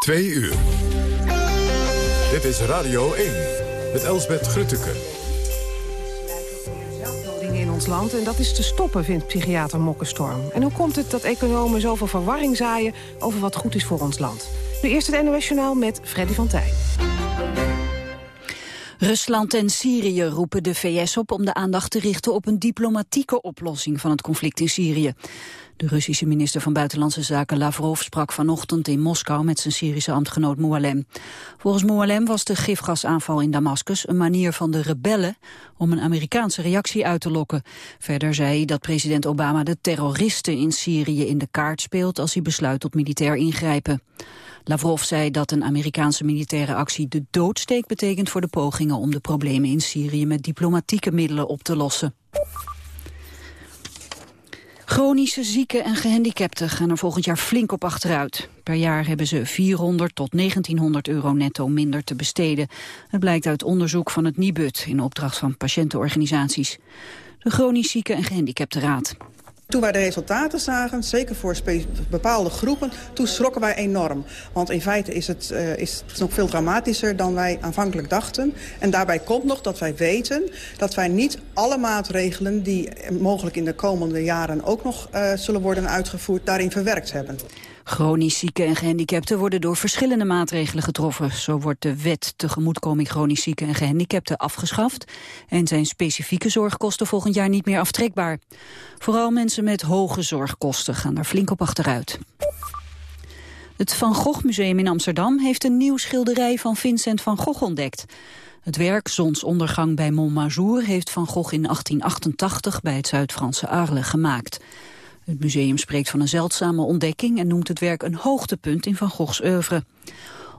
Twee uur. Dit is Radio 1 met Elsbeth Grutteke. in ons land en dat is te stoppen, vindt psychiater Mokkenstorm. En hoe komt het dat economen zoveel verwarring zaaien over wat goed is voor ons land? Nu eerst het NOS Journaal met Freddy van Tijn. Rusland en Syrië roepen de VS op om de aandacht te richten op een diplomatieke oplossing van het conflict in Syrië. De Russische minister van Buitenlandse Zaken Lavrov sprak vanochtend in Moskou met zijn Syrische ambtgenoot Moualem. Volgens Moualem was de gifgasaanval in Damascus een manier van de rebellen om een Amerikaanse reactie uit te lokken. Verder zei hij dat president Obama de terroristen in Syrië in de kaart speelt als hij besluit tot militair ingrijpen. Lavrov zei dat een Amerikaanse militaire actie de doodsteek betekent voor de pogingen om de problemen in Syrië met diplomatieke middelen op te lossen. Chronische zieken en gehandicapten gaan er volgend jaar flink op achteruit. Per jaar hebben ze 400 tot 1900 euro netto minder te besteden. Het blijkt uit onderzoek van het NIBUD in opdracht van patiëntenorganisaties. De chronisch zieke en gehandicapten raad. Toen wij de resultaten zagen, zeker voor bepaalde groepen, toen schrokken wij enorm. Want in feite is het, uh, is nog veel dramatischer dan wij aanvankelijk dachten. En daarbij komt nog dat wij weten dat wij niet alle maatregelen... die mogelijk in de komende jaren ook nog uh, zullen worden uitgevoerd, daarin verwerkt hebben. Chronisch zieken en gehandicapten worden door verschillende maatregelen getroffen. Zo wordt de wet tegemoetkoming chronisch zieken en gehandicapten afgeschaft... en zijn specifieke zorgkosten volgend jaar niet meer aftrekbaar. Vooral mensen met hoge zorgkosten gaan daar flink op achteruit. Het Van Gogh Museum in Amsterdam heeft een nieuw schilderij van Vincent van Gogh ontdekt. Het werk Zonsondergang bij Montmajour heeft Van Gogh in 1888 bij het Zuid-Franse Arles gemaakt. Het museum spreekt van een zeldzame ontdekking en noemt het werk een hoogtepunt in Van Goghs oeuvre.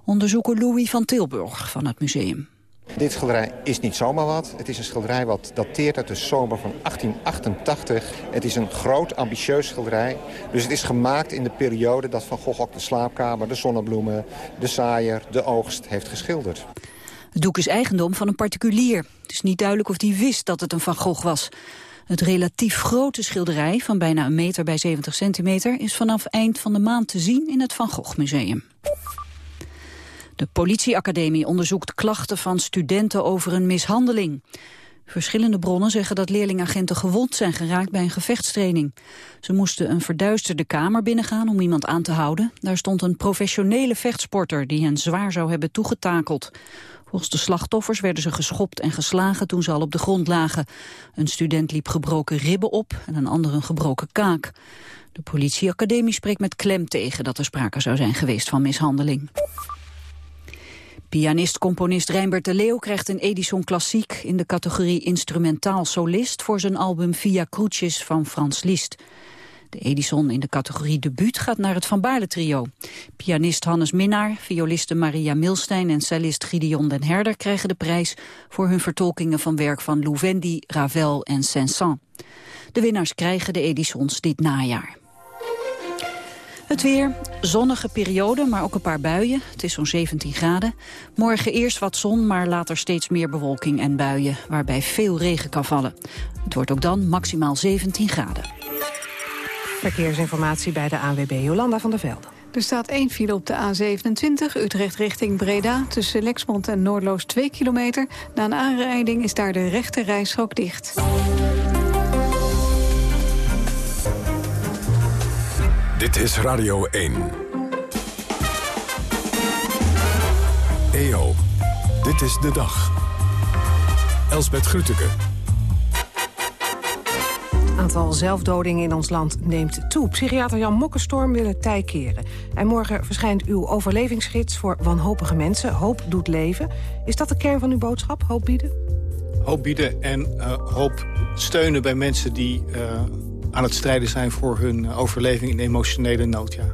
Onderzoeker Louis van Tilburg van het museum. Dit schilderij is niet zomaar wat. Het is een schilderij wat dateert uit de zomer van 1888. Het is een groot, ambitieus schilderij. Dus het is gemaakt in de periode dat Van Gogh ook de slaapkamer, de zonnebloemen, de saaier, de oogst heeft geschilderd. Het doek is eigendom van een particulier. Het is niet duidelijk of hij wist dat het een Van Gogh was. Het relatief grote schilderij van bijna een meter bij 70 centimeter... is vanaf eind van de maand te zien in het Van Gogh Museum. De politieacademie onderzoekt klachten van studenten over een mishandeling. Verschillende bronnen zeggen dat leerlingagenten gewond zijn geraakt bij een gevechtstraining. Ze moesten een verduisterde kamer binnengaan om iemand aan te houden. Daar stond een professionele vechtsporter die hen zwaar zou hebben toegetakeld. Volgens de slachtoffers werden ze geschopt en geslagen toen ze al op de grond lagen. Een student liep gebroken ribben op en een ander een gebroken kaak. De politieacademie spreekt met klem tegen dat er sprake zou zijn geweest van mishandeling. Pianist-componist Rijnbert de Leeuw krijgt een Edison Klassiek in de categorie instrumentaal solist voor zijn album Via Crucis van Frans Liszt. De Edison in de categorie debuut gaat naar het Van Baarle trio. Pianist Hannes Minnaar, violiste Maria Milstein en cellist Gideon den Herder krijgen de prijs voor hun vertolkingen van werk van Louvendi, Ravel en Saint-Saëns. De winnaars krijgen de Edisons dit najaar. Het weer, zonnige periode, maar ook een paar buien. Het is zo'n 17 graden. Morgen eerst wat zon, maar later steeds meer bewolking en buien... waarbij veel regen kan vallen. Het wordt ook dan maximaal 17 graden. Verkeersinformatie bij de ANWB Jolanda van der Velde. Er staat één file op de A27, Utrecht richting Breda... tussen Lexmond en Noordloos 2 kilometer. Na een aanrijding is daar de rechte rijstrook dicht. Dit is Radio 1. EO, dit is de dag. Elsbeth Grütke aantal zelfdodingen in ons land neemt toe. Psychiater Jan Mokkenstorm wil het tij keren. En morgen verschijnt uw overlevingsgids voor wanhopige mensen. Hoop doet leven. Is dat de kern van uw boodschap, hoop bieden? Hoop bieden en uh, hoop steunen bij mensen die uh, aan het strijden zijn... voor hun overleving in emotionele nood, ja.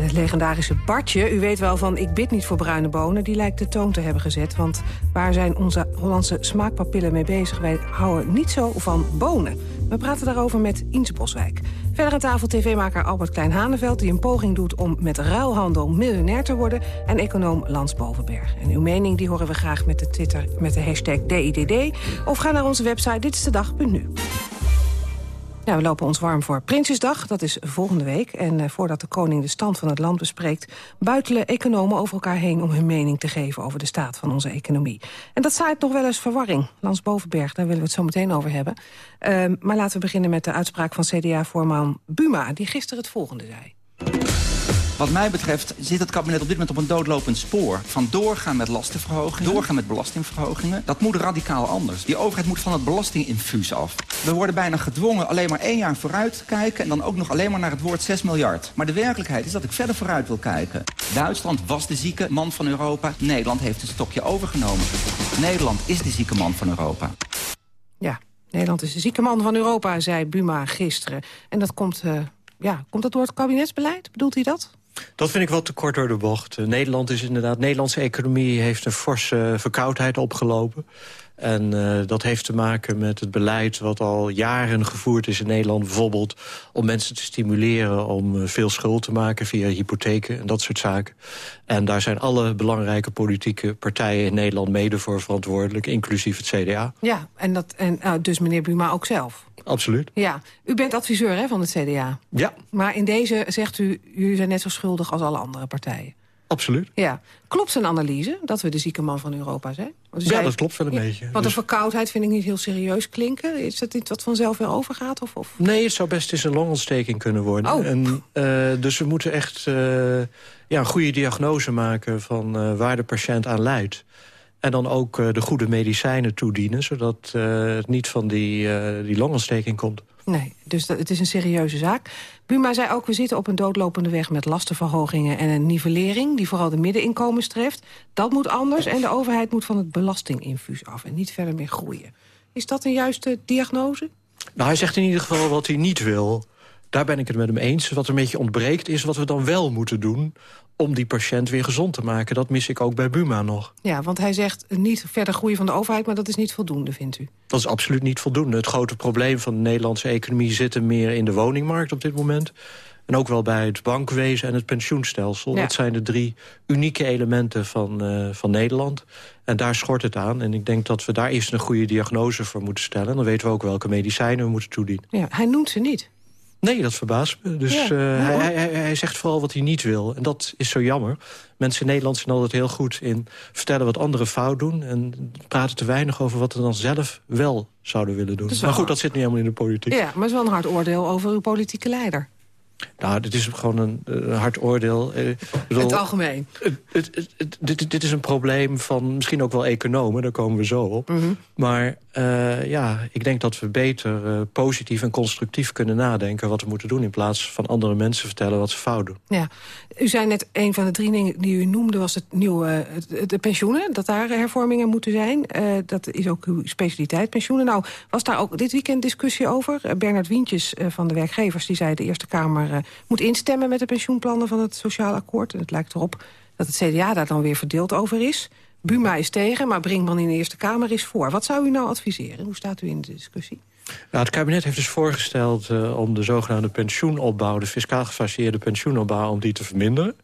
Het legendarische Bartje, u weet wel van ik bid niet voor bruine bonen... die lijkt de toon te hebben gezet. Want waar zijn onze Hollandse smaakpapillen mee bezig? Wij houden niet zo van bonen. We praten daarover met Inse Boswijk. Verder aan tafel tv-maker Albert Klein-Haneveld... die een poging doet om met ruilhandel miljonair te worden... en econoom Lans Bovenberg. En uw mening die horen we graag met de Twitter met de hashtag DIDD... of ga naar onze website ditstedag.nu. Ja, we lopen ons warm voor Prinsjesdag, dat is volgende week. En uh, voordat de koning de stand van het land bespreekt... buitelen economen over elkaar heen om hun mening te geven... over de staat van onze economie. En dat zaait nog wel eens verwarring. Lans Bovenberg, daar willen we het zo meteen over hebben. Uh, maar laten we beginnen met de uitspraak van CDA-voorman Buma... die gisteren het volgende zei. Wat mij betreft zit het kabinet op dit moment op een doodlopend spoor. Van doorgaan met lastenverhogingen, doorgaan met belastingverhogingen. Dat moet radicaal anders. Die overheid moet van het belastinginfuus af. We worden bijna gedwongen alleen maar één jaar vooruit te kijken... en dan ook nog alleen maar naar het woord 6 miljard. Maar de werkelijkheid is dat ik verder vooruit wil kijken. Duitsland was de zieke man van Europa. Nederland heeft het stokje overgenomen. Nederland is de zieke man van Europa. Ja, Nederland is de zieke man van Europa, zei Buma gisteren. En dat komt, uh, ja, komt dat door het kabinetsbeleid? Bedoelt hij dat? Dat vind ik wel te kort door de bocht. Nederland is inderdaad, Nederlandse economie heeft een forse verkoudheid opgelopen. En uh, dat heeft te maken met het beleid wat al jaren gevoerd is in Nederland. Bijvoorbeeld om mensen te stimuleren om uh, veel schuld te maken via hypotheken en dat soort zaken. En daar zijn alle belangrijke politieke partijen in Nederland mede voor verantwoordelijk, inclusief het CDA. Ja, en, dat, en uh, dus meneer Buma ook zelf. Absoluut. Ja, u bent adviseur hè, van het CDA. Ja. Maar in deze zegt u, jullie zijn net zo schuldig als alle andere partijen. Absoluut. Ja. Klopt zijn analyse dat we de zieke man van Europa zijn? Want ja, zei, dat klopt wel een ja, beetje. Want dus... een verkoudheid vind ik niet heel serieus klinken. Is dat iets wat vanzelf weer overgaat? Of, of? Nee, het zou best eens een longontsteking kunnen worden. Oh. En, uh, dus we moeten echt uh, ja, een goede diagnose maken van uh, waar de patiënt aan lijdt. En dan ook de goede medicijnen toedienen... zodat het niet van die, die longontsteking komt. Nee, dus dat, het is een serieuze zaak. Buma zei ook, we zitten op een doodlopende weg met lastenverhogingen en een nivellering... die vooral de middeninkomens treft. Dat moet anders en de overheid moet van het belastinginfuus af... en niet verder meer groeien. Is dat een juiste diagnose? Nou, hij zegt in ieder geval wat hij niet wil. Daar ben ik het met hem eens. Wat er een beetje ontbreekt is wat we dan wel moeten doen om die patiënt weer gezond te maken. Dat mis ik ook bij Buma nog. Ja, want hij zegt niet verder groeien van de overheid... maar dat is niet voldoende, vindt u? Dat is absoluut niet voldoende. Het grote probleem van de Nederlandse economie... zit er meer in de woningmarkt op dit moment. En ook wel bij het bankwezen en het pensioenstelsel. Ja. Dat zijn de drie unieke elementen van, uh, van Nederland. En daar schort het aan. En ik denk dat we daar eerst een goede diagnose voor moeten stellen. En dan weten we ook welke medicijnen we moeten toedienen. Ja, hij noemt ze niet. Nee, dat verbaast me. Dus ja. uh, hij, hij, hij, zegt vooral wat hij niet wil. En dat is zo jammer. Mensen in Nederland zijn altijd heel goed in vertellen wat anderen fout doen... en praten te weinig over wat ze dan zelf wel zouden willen doen. Maar goed, dat zit niet helemaal in de politiek. Ja, maar het is wel een hard oordeel over uw politieke leider. Nou, dit is gewoon een, een hard oordeel. Uh, bedoel, het algemeen. Het, het, het, dit, dit, is een probleem van misschien ook wel economen, daar komen we zo op. Mm -hmm. Maar uh, ja, ik denk dat we beter uh, positief en constructief kunnen nadenken... wat we moeten doen in plaats van andere mensen vertellen wat ze fout doen. Ja. U zei net, een van de drie dingen die u noemde was het nieuwe de pensioenen. Dat daar hervormingen moeten zijn. dat is ook uw specialiteit, pensioenen. Nou, was daar ook dit weekend discussie over? Bernard Wientjes van de werkgevers die zei de Eerste Kamer moet instemmen met de pensioenplannen van het Sociaal Akkoord. En het lijkt erop dat het CDA daar dan weer verdeeld over is. Buma is tegen, maar Brinkman in de Eerste Kamer is voor. Wat zou u nou adviseren? Hoe staat u in de discussie? Nou, het kabinet heeft dus voorgesteld uh, om de zogenaamde pensioenopbouw... de fiscaal gefaciliteerde pensioenopbouw, om die te verminderen.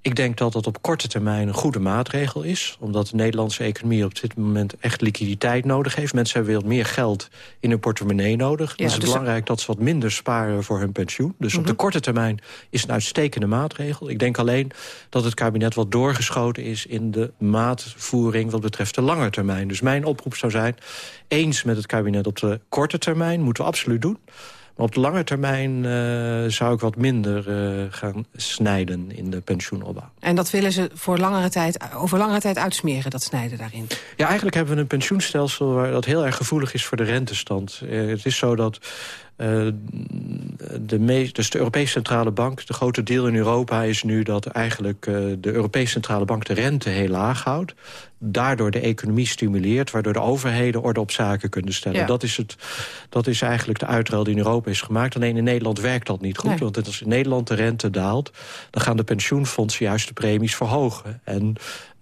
Ik denk dat dat op korte termijn een goede maatregel is. Omdat de Nederlandse economie op dit moment echt liquiditeit nodig heeft. Mensen hebben veel meer geld in hun portemonnee nodig. Ja, is het dus belangrijk dat ze wat minder sparen voor hun pensioen. Dus mm -hmm. op de korte termijn is het een uitstekende maatregel. Ik denk alleen dat het kabinet wat doorgeschoten is... in de maatvoering wat betreft de lange termijn. Dus mijn oproep zou zijn... eens met het kabinet op de korte termijn, moeten we absoluut doen... Maar op de lange termijn uh, zou ik wat minder uh, gaan snijden in de pensioenopbouw. En dat willen ze voor langere tijd, over langere tijd uitsmeren, dat snijden daarin? Ja, eigenlijk hebben we een pensioenstelsel waar dat heel erg gevoelig is voor de rentestand. Uh, het is zo dat de, meest, dus de Europese Centrale Bank, de grote deel in Europa is nu dat eigenlijk de Europese Centrale Bank de rente heel laag houdt. Daardoor de economie stimuleert, waardoor de overheden orde op zaken kunnen stellen. Ja. Dat, is het, dat is eigenlijk de uitruil die in Europa is gemaakt. Alleen in Nederland werkt dat niet goed. Nee. Want als in Nederland de rente daalt, dan gaan de pensioenfondsen juist de premies verhogen. En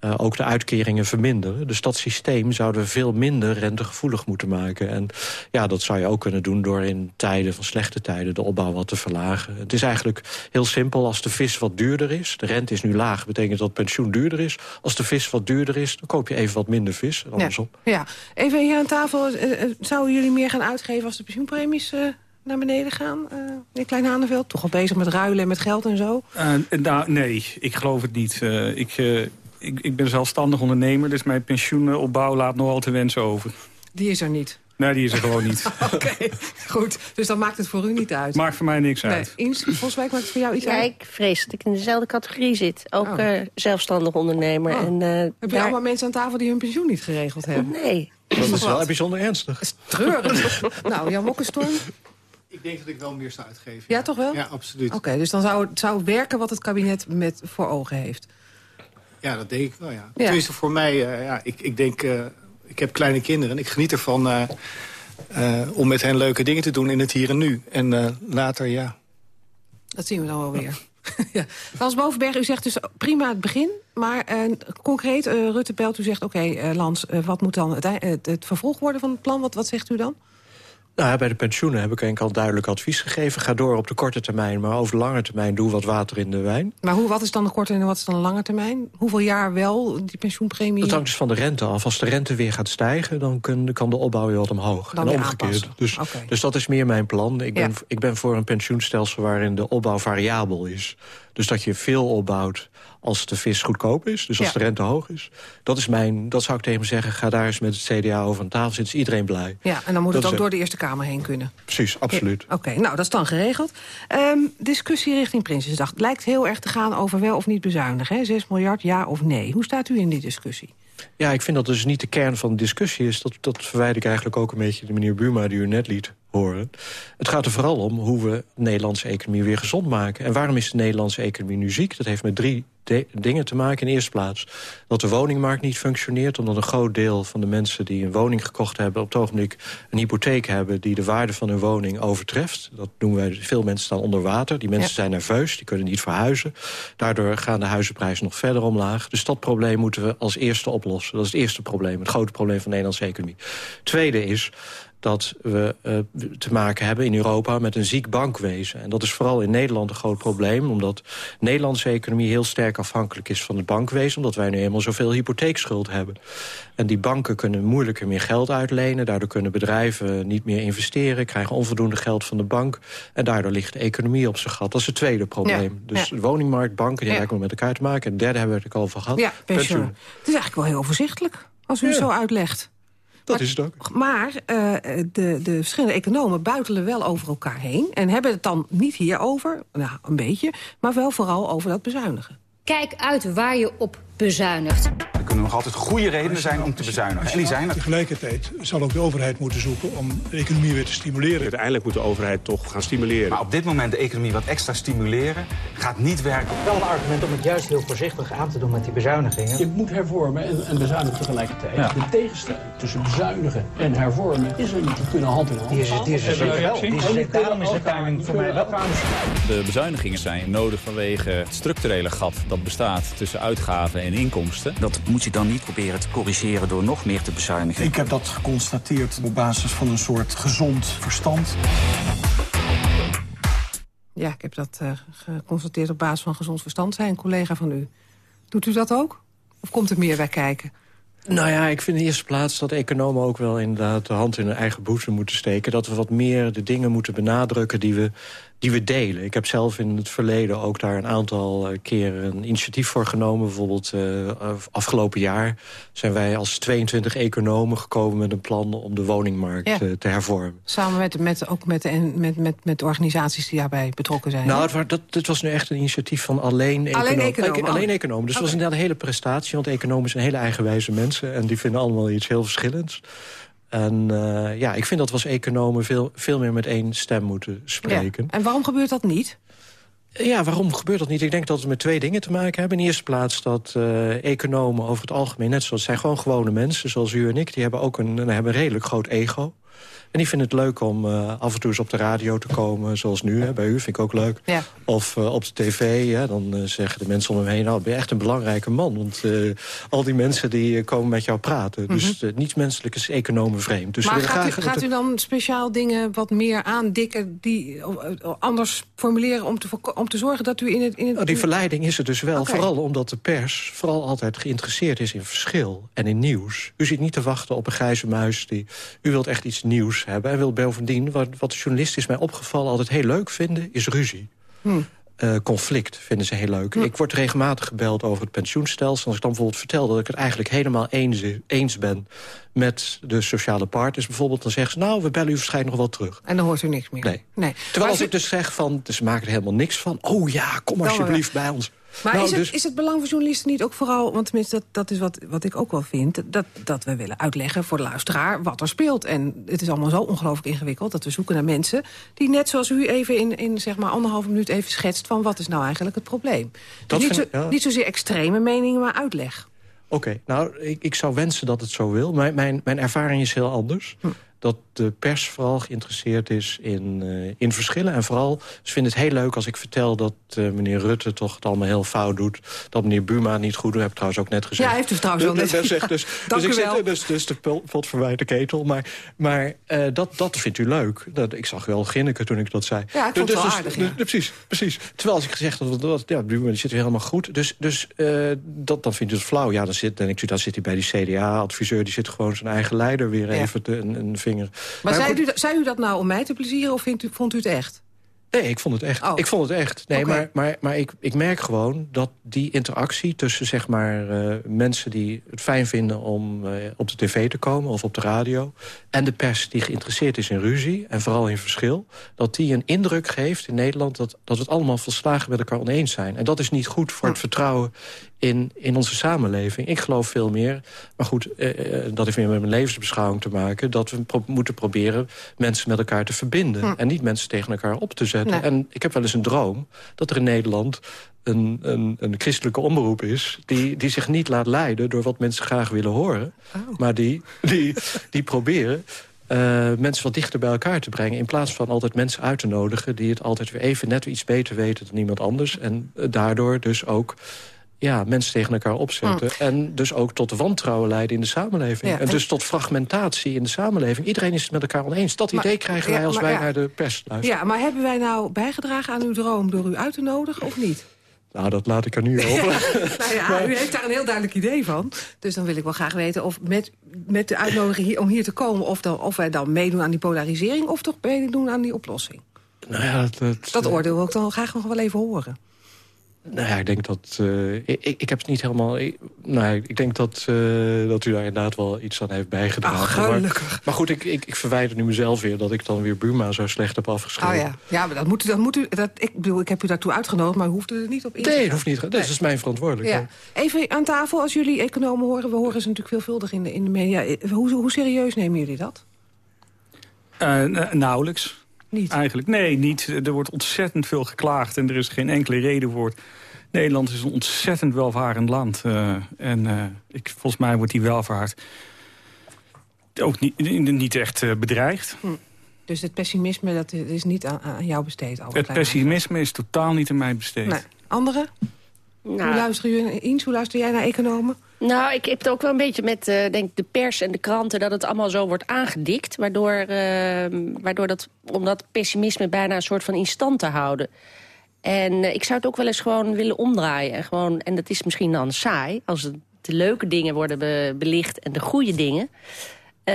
uh, ook de uitkeringen verminderen. Dus dat systeem zouden we veel minder rentegevoelig moeten maken. En ja, dat zou je ook kunnen doen door in tijden van slechte tijden... de opbouw wat te verlagen. Het is eigenlijk heel simpel. Als de vis wat duurder is, de rente is nu laag... betekent dat pensioen duurder is. Als de vis wat duurder is, dan koop je even wat minder vis. En andersom. Ja, ja. even hier aan tafel. Uh, zouden jullie meer gaan uitgeven als de pensioenpremies... Uh naar beneden gaan, uh, meneer Kleinhaneveld? Toch al bezig met ruilen en met geld en zo? nou, nee, ik geloof het niet. ik, ik, ik ben zelfstandig ondernemer, dus mijn pensioenopbouw laat nogal te wensen over. Die is er niet? Nee, die is er gewoon niet. Oké, goed. Dus dan maakt het voor u niet uit? Maakt voor mij niks uit. Ins, volgens mij maakt het voor jou iets ja, uit? ik vrees dat ik in dezelfde categorie zit. Ook oh. uh, zelfstandig ondernemer. Oh. En, uh, Heb je allemaal mensen aan tafel die hun pensioen niet geregeld hebben? Nee. Dat is wel bijzonder ernstig. Dat is treurig. nou, Jan Mokkenstorm? Ik denk dat ik wel meer zou uitgeven. Ja, toch wel? Ja, absoluut. Oké, dus dan zou het zou werken wat het kabinet met voor ogen heeft. Ja, dat denk ik wel, ja. ja. Tenminste, voor mij, uh, ja, ik, ik denk... Uh, ik heb kleine kinderen en ik geniet ervan uh, om met hen leuke dingen te doen in het hier en nu. En later, ja. Dat zien we dan wel weer. ja. Bovenberg, u zegt dus prima het begin. Maar concreet, Rutte belt, u zegt... oké, Lans, wat moet dan het, het, het, vervolg worden van het plan? Wat, wat zegt u dan? Nou, bij de pensioenen heb ik enkel duidelijk advies gegeven. Ga door op de korte termijn, maar over de lange termijn doe wat water in de wijn. Maar hoe, wat is dan de korte en wat is dan de lange termijn? Hoeveel jaar wel die pensioenpremie? Dat hangt dus van de rente af. Als de rente weer gaat stijgen, dan kun, kan de opbouw weer wat omhoog. Dan en omgekeerd. Dus, okay. dus dat is meer mijn plan. Ik ben, ja. ik ben voor een pensioenstelsel waarin de opbouw variabel is. Dus dat je veel opbouwt als de vis goedkoop is. Dus als ja. de rente hoog is. Dat, is mijn, dat zou ik tegen me zeggen. Ga daar eens met het CDA over aan tafel zitten. Is iedereen blij. Ja, en dan moet dat het ook door de Eerste Kamer heen kunnen. Precies, absoluut. Oké, okay, nou, dat is dan geregeld. Um, discussie richting Prinsjesdag. Het lijkt heel erg te gaan over wel of niet bezuinigen. Hè? 6 miljard, ja of nee. Hoe staat u in die discussie? Ja, ik vind dat dus niet de kern van de discussie is. Dat, dat verwijder ik eigenlijk ook een beetje de meneer Buma die u net liet horen. Het gaat er vooral om hoe we de Nederlandse economie weer gezond maken. En waarom is de Nederlandse economie nu ziek? Dat heeft met drie dingen te maken. In de eerste plaats dat de woningmarkt niet functioneert... omdat een groot deel van de mensen die een woning gekocht hebben... op het ogenblik een hypotheek hebben die de waarde van hun woning overtreft. Dat noemen wij, veel mensen staan onder water. Die mensen ja. zijn nerveus, die kunnen niet verhuizen. Daardoor gaan de huizenprijzen nog verder omlaag. Dus dat probleem moeten we als eerste oplossen. Dat is het eerste probleem, het grote probleem van de Nederlandse economie. Tweede is dat we uh, te maken hebben in Europa met een ziek bankwezen. En dat is vooral in Nederland een groot probleem... omdat de Nederlandse economie heel sterk afhankelijk is van het bankwezen... omdat wij nu eenmaal zoveel hypotheekschuld hebben. En die banken kunnen moeilijker meer geld uitlenen... daardoor kunnen bedrijven niet meer investeren... krijgen onvoldoende geld van de bank... en daardoor ligt de economie op zijn gat. Dat is het tweede probleem. Ja, dus ja. de woningmarkt, banken, die ja. hebben met elkaar te maken. En het derde hebben we het al over gehad. Ja, pensioen. pensioen. Het is eigenlijk wel heel overzichtelijk, als u het zo uitlegt. Dat maar, is het ook. Maar uh, de, de verschillende economen buitelen wel over elkaar heen... en hebben het dan niet hierover, nou, een beetje... maar wel vooral over dat bezuinigen. Kijk uit waar je op bezuinigt. Er kunnen nog altijd goede redenen zijn om te bezuinigen. En die zijn er. Tegelijkertijd zal ook de overheid moeten zoeken om de economie weer te stimuleren. Uiteindelijk moet de overheid toch gaan stimuleren. Maar op dit moment de economie wat extra stimuleren gaat niet werken. Wel een argument om het juist heel voorzichtig aan te doen met die bezuinigingen. Je moet hervormen en, en bezuinigen tegelijkertijd. Ja. De tegenstelling tussen bezuinigen en hervormen is er niet. Die kunnen hand in hand Die is, die is er zeker wel. Die is daarom is de timing voor mij wel. De bezuinigingen zijn nodig vanwege het structurele gat dat bestaat tussen uitgaven en inkomsten. Dat moet je dan niet proberen te corrigeren door nog meer te bezuinigen. Ik heb dat geconstateerd op basis van een soort gezond verstand. Ja, ik heb dat uh, geconstateerd op basis van gezond verstand, zei een collega van u. Doet u dat ook? Of komt er meer bij kijken? Nou ja, ik vind in de eerste plaats dat economen ook wel inderdaad de hand in hun eigen boezem moeten steken. Dat we wat meer de dingen moeten benadrukken die we die we delen. Ik heb zelf in het verleden ook daar een aantal uh, keren een initiatief voor genomen. Bijvoorbeeld uh, afgelopen jaar zijn wij als 22 economen gekomen met een plan om de woningmarkt ja. uh, te hervormen. Samen met, met, ook met, de, met, met, met organisaties die daarbij betrokken zijn. Nou, het, dat, dit was nu echt een initiatief van alleen economen. Alleen economen. Alleen economen. Dus het okay. was inderdaad een hele prestatie. Want economen zijn hele eigenwijze mensen. En die vinden allemaal iets heel verschillends. En uh, ja, ik vind dat we als economen veel, veel meer met één stem moeten spreken. Ja. En waarom gebeurt dat niet? Ja, waarom gebeurt dat niet? Ik denk dat we met twee dingen te maken hebben. In de eerste plaats dat uh, economen over het algemeen... net zoals zijn gewoon gewone mensen, zoals u en ik... die hebben ook een, hebben een redelijk groot ego. En die vinden het leuk om uh, af en toe eens op de radio te komen, zoals nu. Hè, bij u vind ik ook leuk. Ja. Of uh, op de tv, hè, dan uh, zeggen de mensen om hem heen... nou, ben je echt een belangrijke man. Want al die mensen die komen met jou praten. Mm -hmm. Dus niets menselijk is economen vreemd. Dus maar gaat, u, gaat u dan speciaal dingen wat meer aandikken... die anders formuleren om te, om te zorgen dat u in het... In het nou, die verleiding is er dus wel. Okay. Vooral omdat de pers vooral altijd geïnteresseerd is in verschil en in nieuws. U zit niet te wachten op een grijze muis die... u wilt echt iets nieuws hebben. En wil bovendien, wat, wat de journalist is mij opgevallen... altijd heel leuk vinden, is ruzie. Hm. Uh, conflict vinden ze heel leuk. Hm. Ik word regelmatig gebeld over het pensioenstelsel. Als ik dan bijvoorbeeld vertel dat ik het eigenlijk helemaal eens, eens ben... met de sociale partners bijvoorbeeld... dan zeggen ze, nou, we bellen u waarschijnlijk nog wel terug. En dan hoort u niks meer? Nee. nee. Terwijl Maar als ik dus zeg van, ze maken er helemaal niks van... oh ja, kom Dan alsjeblieft bij ons. Maar Nou, is, het, dus- is het belang van journalisten niet ook vooral... want tenminste, dat, dat is wat, wat ik ook wel vind... Dat, dat we willen uitleggen voor de luisteraar wat er speelt. En het is allemaal zo ongelooflijk ingewikkeld... dat we zoeken naar mensen die net zoals u even in, in zeg maar anderhalve minuut even schetst... van wat is nou eigenlijk het probleem. Dat dus niet, vind zo, ik- ja. niet zozeer extreme meningen, maar uitleg. Oké, nou, ik, ik zou wensen dat het zo wil. Mijn, mijn, mijn ervaring is heel anders. Hm. Dat de pers vooral geïnteresseerd is in, eh, in verschillen. En vooral, ze vinden het heel leuk als ik vertel dat eh, meneer Rutte toch het allemaal heel fout doet. Dat meneer Buma niet goed doet, heb ik trouwens ook net gezegd. Ja, heeft u trouwens wel Dus- net dus- dus- dus, dus ik zit, dus, dus de pot verwijt de ketel. Maar, maar eh, dat, dat vindt u leuk. Dat, ik zag wel ginniken toen ik dat zei. Ja, ik vond het Dus- wel dus- aardig, dus- ja. precies, precies. Terwijl als ik gezegd had, dat, ja, Buma die zit weer helemaal goed. Dus, dus dat, dan vindt u het flauw. Ja, dan zit, dan, ik, dan zit hij bij die CDA-adviseur. Die zit gewoon zijn eigen leider weer even te, een, een vinger. Maar, zei, goed, u, dat- zei u dat nou om mij te plezieren of vindt u, vond u het echt? Nee, ik vond het echt. Oh. Ik vond het echt. Nee, maar, maar, maar ik, ik merk gewoon dat die interactie tussen zeg maar, eh, mensen die het fijn vinden om eh, op de tv te komen of op de radio. En de pers die geïnteresseerd is in ruzie en vooral in verschil. Dat die een indruk geeft in Nederland dat, dat we het allemaal volslagen met elkaar oneens zijn. En dat is niet goed voor het vertrouwen in, in onze samenleving. Ik geloof veel meer, maar goed, eh, eh, dat heeft weer met mijn levensbeschouwing te maken... dat we pro- moeten proberen mensen met elkaar te verbinden... Hm. en niet mensen tegen elkaar op te zetten. Nee. En ik heb wel eens een droom dat er in Nederland een, een, een christelijke omroep is... Die, die zich niet laat leiden door wat mensen graag willen horen... Oh. maar die, die, die proberen... eh, mensen wat dichter bij elkaar te brengen... in plaats van altijd mensen uit te nodigen... die het altijd weer even net iets beter weten dan iemand anders... en daardoor dus ook ja, mensen tegen elkaar opzetten. En dus ook tot wantrouwen leiden in de samenleving. Ja, en, en- dus tot fragmentatie in de samenleving. Iedereen is het met elkaar oneens. Dat Maar- idee krijgen wij als wij ja. naar de pers luisteren. Ja, maar hebben wij nou bijgedragen aan uw droom door u uit te nodigen of niet? Nou, dat laat ik er nu over. Nou ja, u heeft daar een heel duidelijk idee van. Dus dan wil ik wel graag weten of met, met de uitnodiging hier, om hier te komen... Of, dan, of wij dan meedoen aan die polarisering of toch meedoen aan die oplossing. nou ja, dat, dat, Dat oordeel wil ik dan graag nog wel even horen. Nou ja, ik denk dat... eh, ik, ik heb het niet helemaal... Ik, nou, ja, ik denk dat, eh, dat u daar inderdaad wel iets aan heeft bijgedragen. Ach, maar, gelukkig. maar goed, ik, ik, ik verwijder nu mezelf weer... dat ik dan weer Buma zo slecht heb afgeschreven. Oh ja, ja maar dat moet, u- dat moet u... Dat, ik bedoel, ik heb u daartoe uitgenodigd, maar u hoeft er niet op in te Nee, dat hoeft niet. Dat is mijn verantwoordelijkheid. Ja. Even aan tafel, als jullie economen horen... we horen ze natuurlijk veelvuldig in de, in de media. Eh, Hoe, hoe serieus nemen jullie dat? Eh, n- nauwelijks. Niet? Eigenlijk, nee, niet. Er wordt ontzettend veel geklaagd en er is geen enkele reden voor. Nederland is een ontzettend welvarend land. eh, en eh, ik, volgens mij wordt die welvaart ook niet, niet echt eh, bedreigd. Dus het pessimisme dat is niet aan, aan jou besteed? Albert Het pessimisme is totaal niet aan mij besteed. Nee. Anderen? Hoe Nou, luister je, Eens, hoe luister jij naar economen? Nou, ik heb het ook wel een beetje met eh, denk de pers en de kranten... dat het allemaal zo wordt aangedikt. Waardoor, eh, waardoor dat, om dat pessimisme bijna een soort van in stand te houden. En eh, ik zou het ook wel eens gewoon willen omdraaien. En, gewoon, en dat is misschien dan saai, als de leuke dingen worden be- belicht... en de goede dingen. Eh,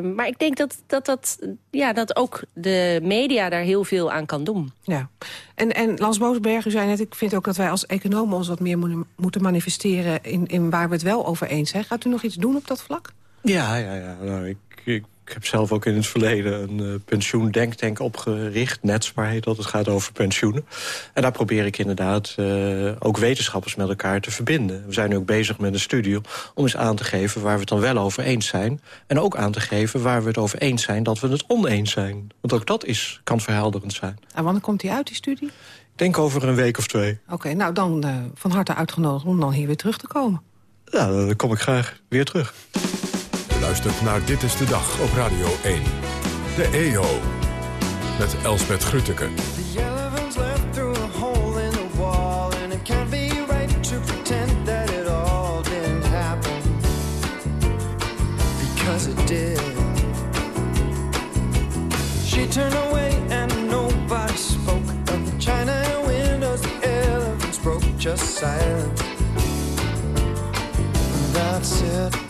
maar ik denk dat, dat, dat, ja, dat ook de media daar heel veel aan kan doen. Ja. En, en Lans Boosberg, u zei net, ik vind ook dat wij als economen ons wat meer mo- moeten manifesteren in, in waar we het wel over eens zijn. Gaat u nog iets doen op dat vlak? Ja, ja, ja. Nou, ik, ik heb zelf ook in het verleden een uh, pensioendenktank opgericht. Netspaar heet dat, het gaat over pensioenen. En daar probeer ik inderdaad uh, ook wetenschappers met elkaar te verbinden. We zijn nu ook bezig met een studie om eens aan te geven waar we het dan wel over eens zijn. En ook aan te geven waar we het over eens zijn dat we het oneens zijn. Want ook dat is, kan verhelderend zijn. En wanneer komt die uit, die studie? Ik denk over een week of twee. Oké, okay, nou dan uh, van harte uitgenodigd om dan hier weer terug te komen. Ja, dan kom ik graag weer terug. Naar Dit is de Dag op Radio 1. De EO. Met Elsbeth Grutteke. She turned away and nobody spoke of china windows, elephants broke, just silence. That's it.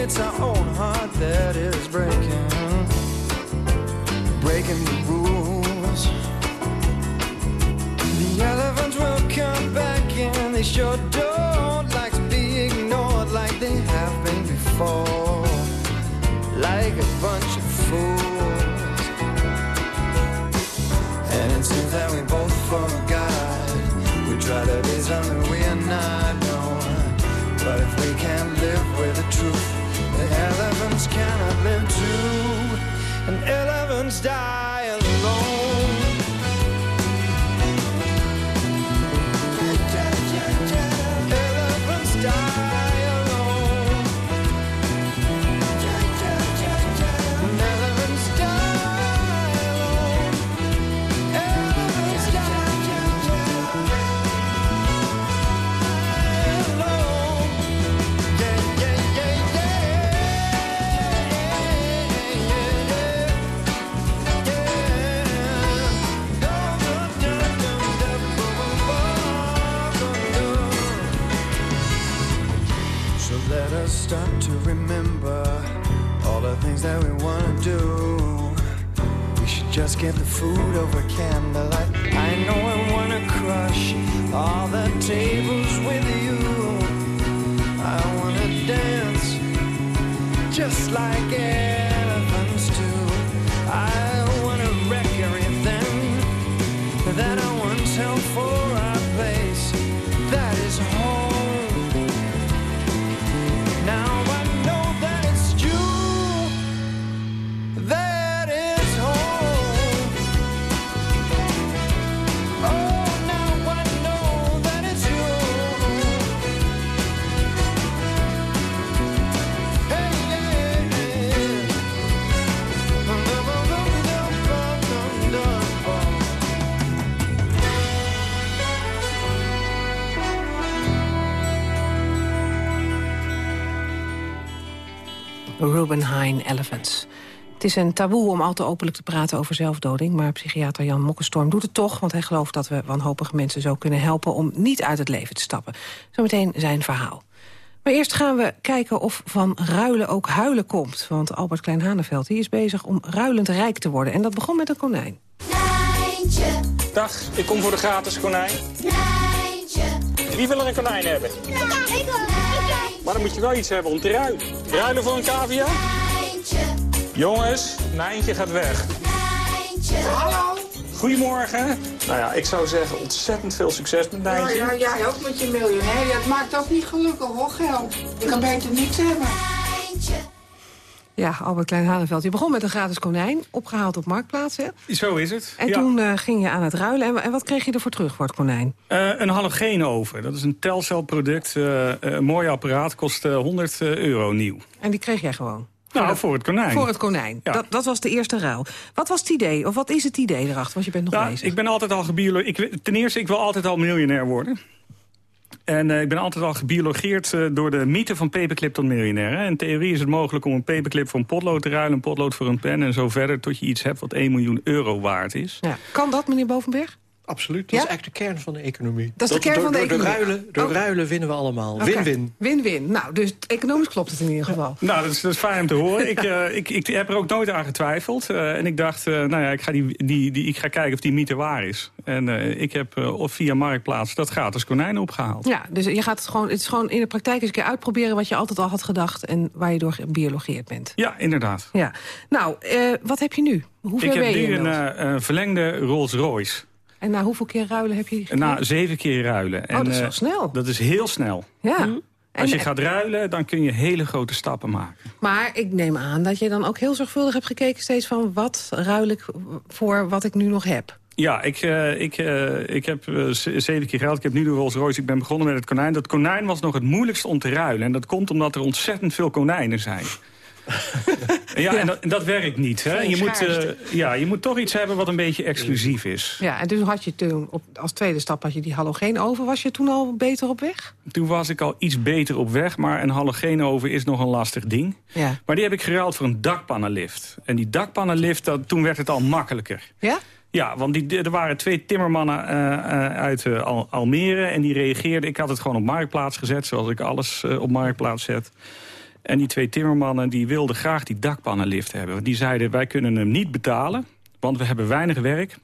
It's our own heart that is breaking, breaking the rules. The elephants will come back, and they sure don't like to be ignored like they have been before, like a bunch of fools. And it seems that we elephants get the food over candlelight. I know I want to crush all the tables with you. I want to dance just like elephants Ruben Hein Elephants. Het is een taboe om al te openlijk te praten over zelfdoding... maar psychiater Jan Mokkenstorm doet het toch... want hij gelooft dat we wanhopige mensen zo kunnen helpen... om niet uit het leven te stappen. Zometeen zijn verhaal. Maar eerst gaan we kijken of van ruilen ook huilen komt. Want Albert Klein-Haneveld is bezig om ruilend rijk te worden. En dat begon met een konijn. Nijntje, Dag, ik kom voor de gratis konijn. Nijntje. Wie wil er een konijn hebben? Maar dan moet je wel iets hebben om te ruilen. Ruilen voor een cavia? Jongens, Nijntje gaat weg. Hallo. Goedemorgen. Nou ja, ik zou zeggen ontzettend veel succes met Ja, Nijntje. ja, jij ook met je miljonair. Ja, het maakt ook niet gelukkig hoor, geld. Je kan beter niets hebben. Ja, Albert Klein-Haneveld. Je begon met een gratis konijn, opgehaald op Marktplaats. Hè? Zo is het. En ja. toen eh, ging je aan het ruilen. En, en wat kreeg je ervoor terug voor het konijn? Eh, een halogeen-oven. Dat is een Telcel-product. een mooi apparaat, kost eh, 100 euro nieuw. En die kreeg jij gewoon? Nou, voor het konijn. Voor het konijn. Ja. Dat, dat was de eerste ruil. Wat was het idee? Of wat is het idee erachter? Want je bent nog Nou, bezig. ik ben altijd al gebiologeerd. Ten eerste, ik wil altijd al miljonair worden. En eh, ik ben altijd al gebiologeerd eh, door de mythe van paperclip tot miljonair. Hè. In theorie is het mogelijk om een paperclip voor een potlood te ruilen... een potlood voor een pen en zo verder... tot je iets hebt wat 1 miljoen euro waard is. Ja. Kan dat, meneer Bovenberg? Absoluut. Dat Ja? is eigenlijk de kern van de economie. Dat is de kern door, van de door economie. ruilen, door Oh. ruilen winnen we allemaal. Win-win. Win-win. Nou, dus economisch klopt het in ieder geval. Nou, dat is, dat is fijn om te horen. ik, eh, ik, ik heb er ook nooit aan getwijfeld. Eh, en ik dacht, eh, nou ja, ik ga, die, die, die, ik ga kijken of die mythe waar is. En eh, ik heb eh, of via Marktplaats dat gratis konijn opgehaald. Ja, dus je gaat het gewoon, het is gewoon in de praktijk eens een keer uitproberen... wat je altijd al had gedacht en waar je door gebiologeerd bent. Ja, inderdaad. Ja. Nou, eh, wat heb je nu? Hoeveel ik heb ben je nu een verlengde Rolls Royce. En na hoeveel keer ruilen heb je die Na zeven keer ruilen. Oh, dat is eh, wel snel. Dat is heel snel. Ja. Als En- je gaat ruilen, dan kun je hele grote stappen maken. Maar ik neem aan dat je dan ook heel zorgvuldig hebt gekeken... steeds van wat ruil ik voor wat ik nu nog heb. Ja, ik, eh, ik, eh, ik heb eh, zeven keer geruild. Ik heb nu de Rolls Royce. Ik ben begonnen met het konijn. Dat konijn was nog het moeilijkst om te ruilen. En dat komt omdat er ontzettend veel konijnen zijn. Ja, en dat, werkt niet. Hè? Je, moet, eh, ja, je moet toch iets hebben wat een beetje exclusief is. Ja, en dus had je toen op, als tweede stap had je die halogeen-oven. Was je toen al beter op weg? Toen was ik al iets beter op weg, maar een halogenoven is nog een lastig ding. Ja. Maar die heb ik geruild voor een dakpannenlift. En die dakpannenlift, dat, toen werd het al makkelijker. Ja? Ja, want die, er waren twee timmermannen eh, eh, uit Al- Almere en die reageerden. Ik had het gewoon op Marktplaats gezet, zoals ik alles op Marktplaats zet. En die twee timmermannen die wilden graag die dakpannenlift hebben. Want Die zeiden, wij kunnen hem niet betalen, want we hebben weinig werk.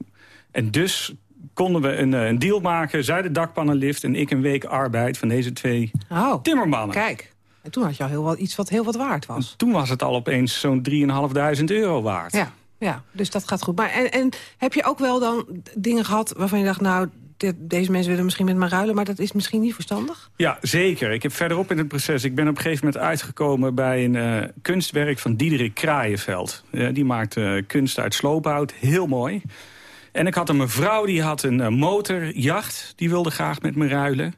En dus konden we een, eh, een deal maken, zij de dakpannenlift... en ik een week arbeid van deze twee Oh, timmermannen. kijk. En toen had je al heel wat, iets wat heel wat waard was. Toen was het al opeens zo'n 3.500 euro waard. Ja, ja, dus dat gaat goed. Maar en, en heb je ook wel dan dingen gehad waarvan je dacht... nou, de- deze mensen willen misschien met me ruilen... maar dat is misschien niet verstandig? Ja, zeker. Ik heb verderop in het proces... ik ben op een gegeven moment uitgekomen bij een eh, kunstwerk van Diederik Kraaienveld. Ja, die maakt eh, kunst uit sloophout, heel mooi. En ik had een mevrouw die had een eh, motorjacht, die wilde graag met me ruilen.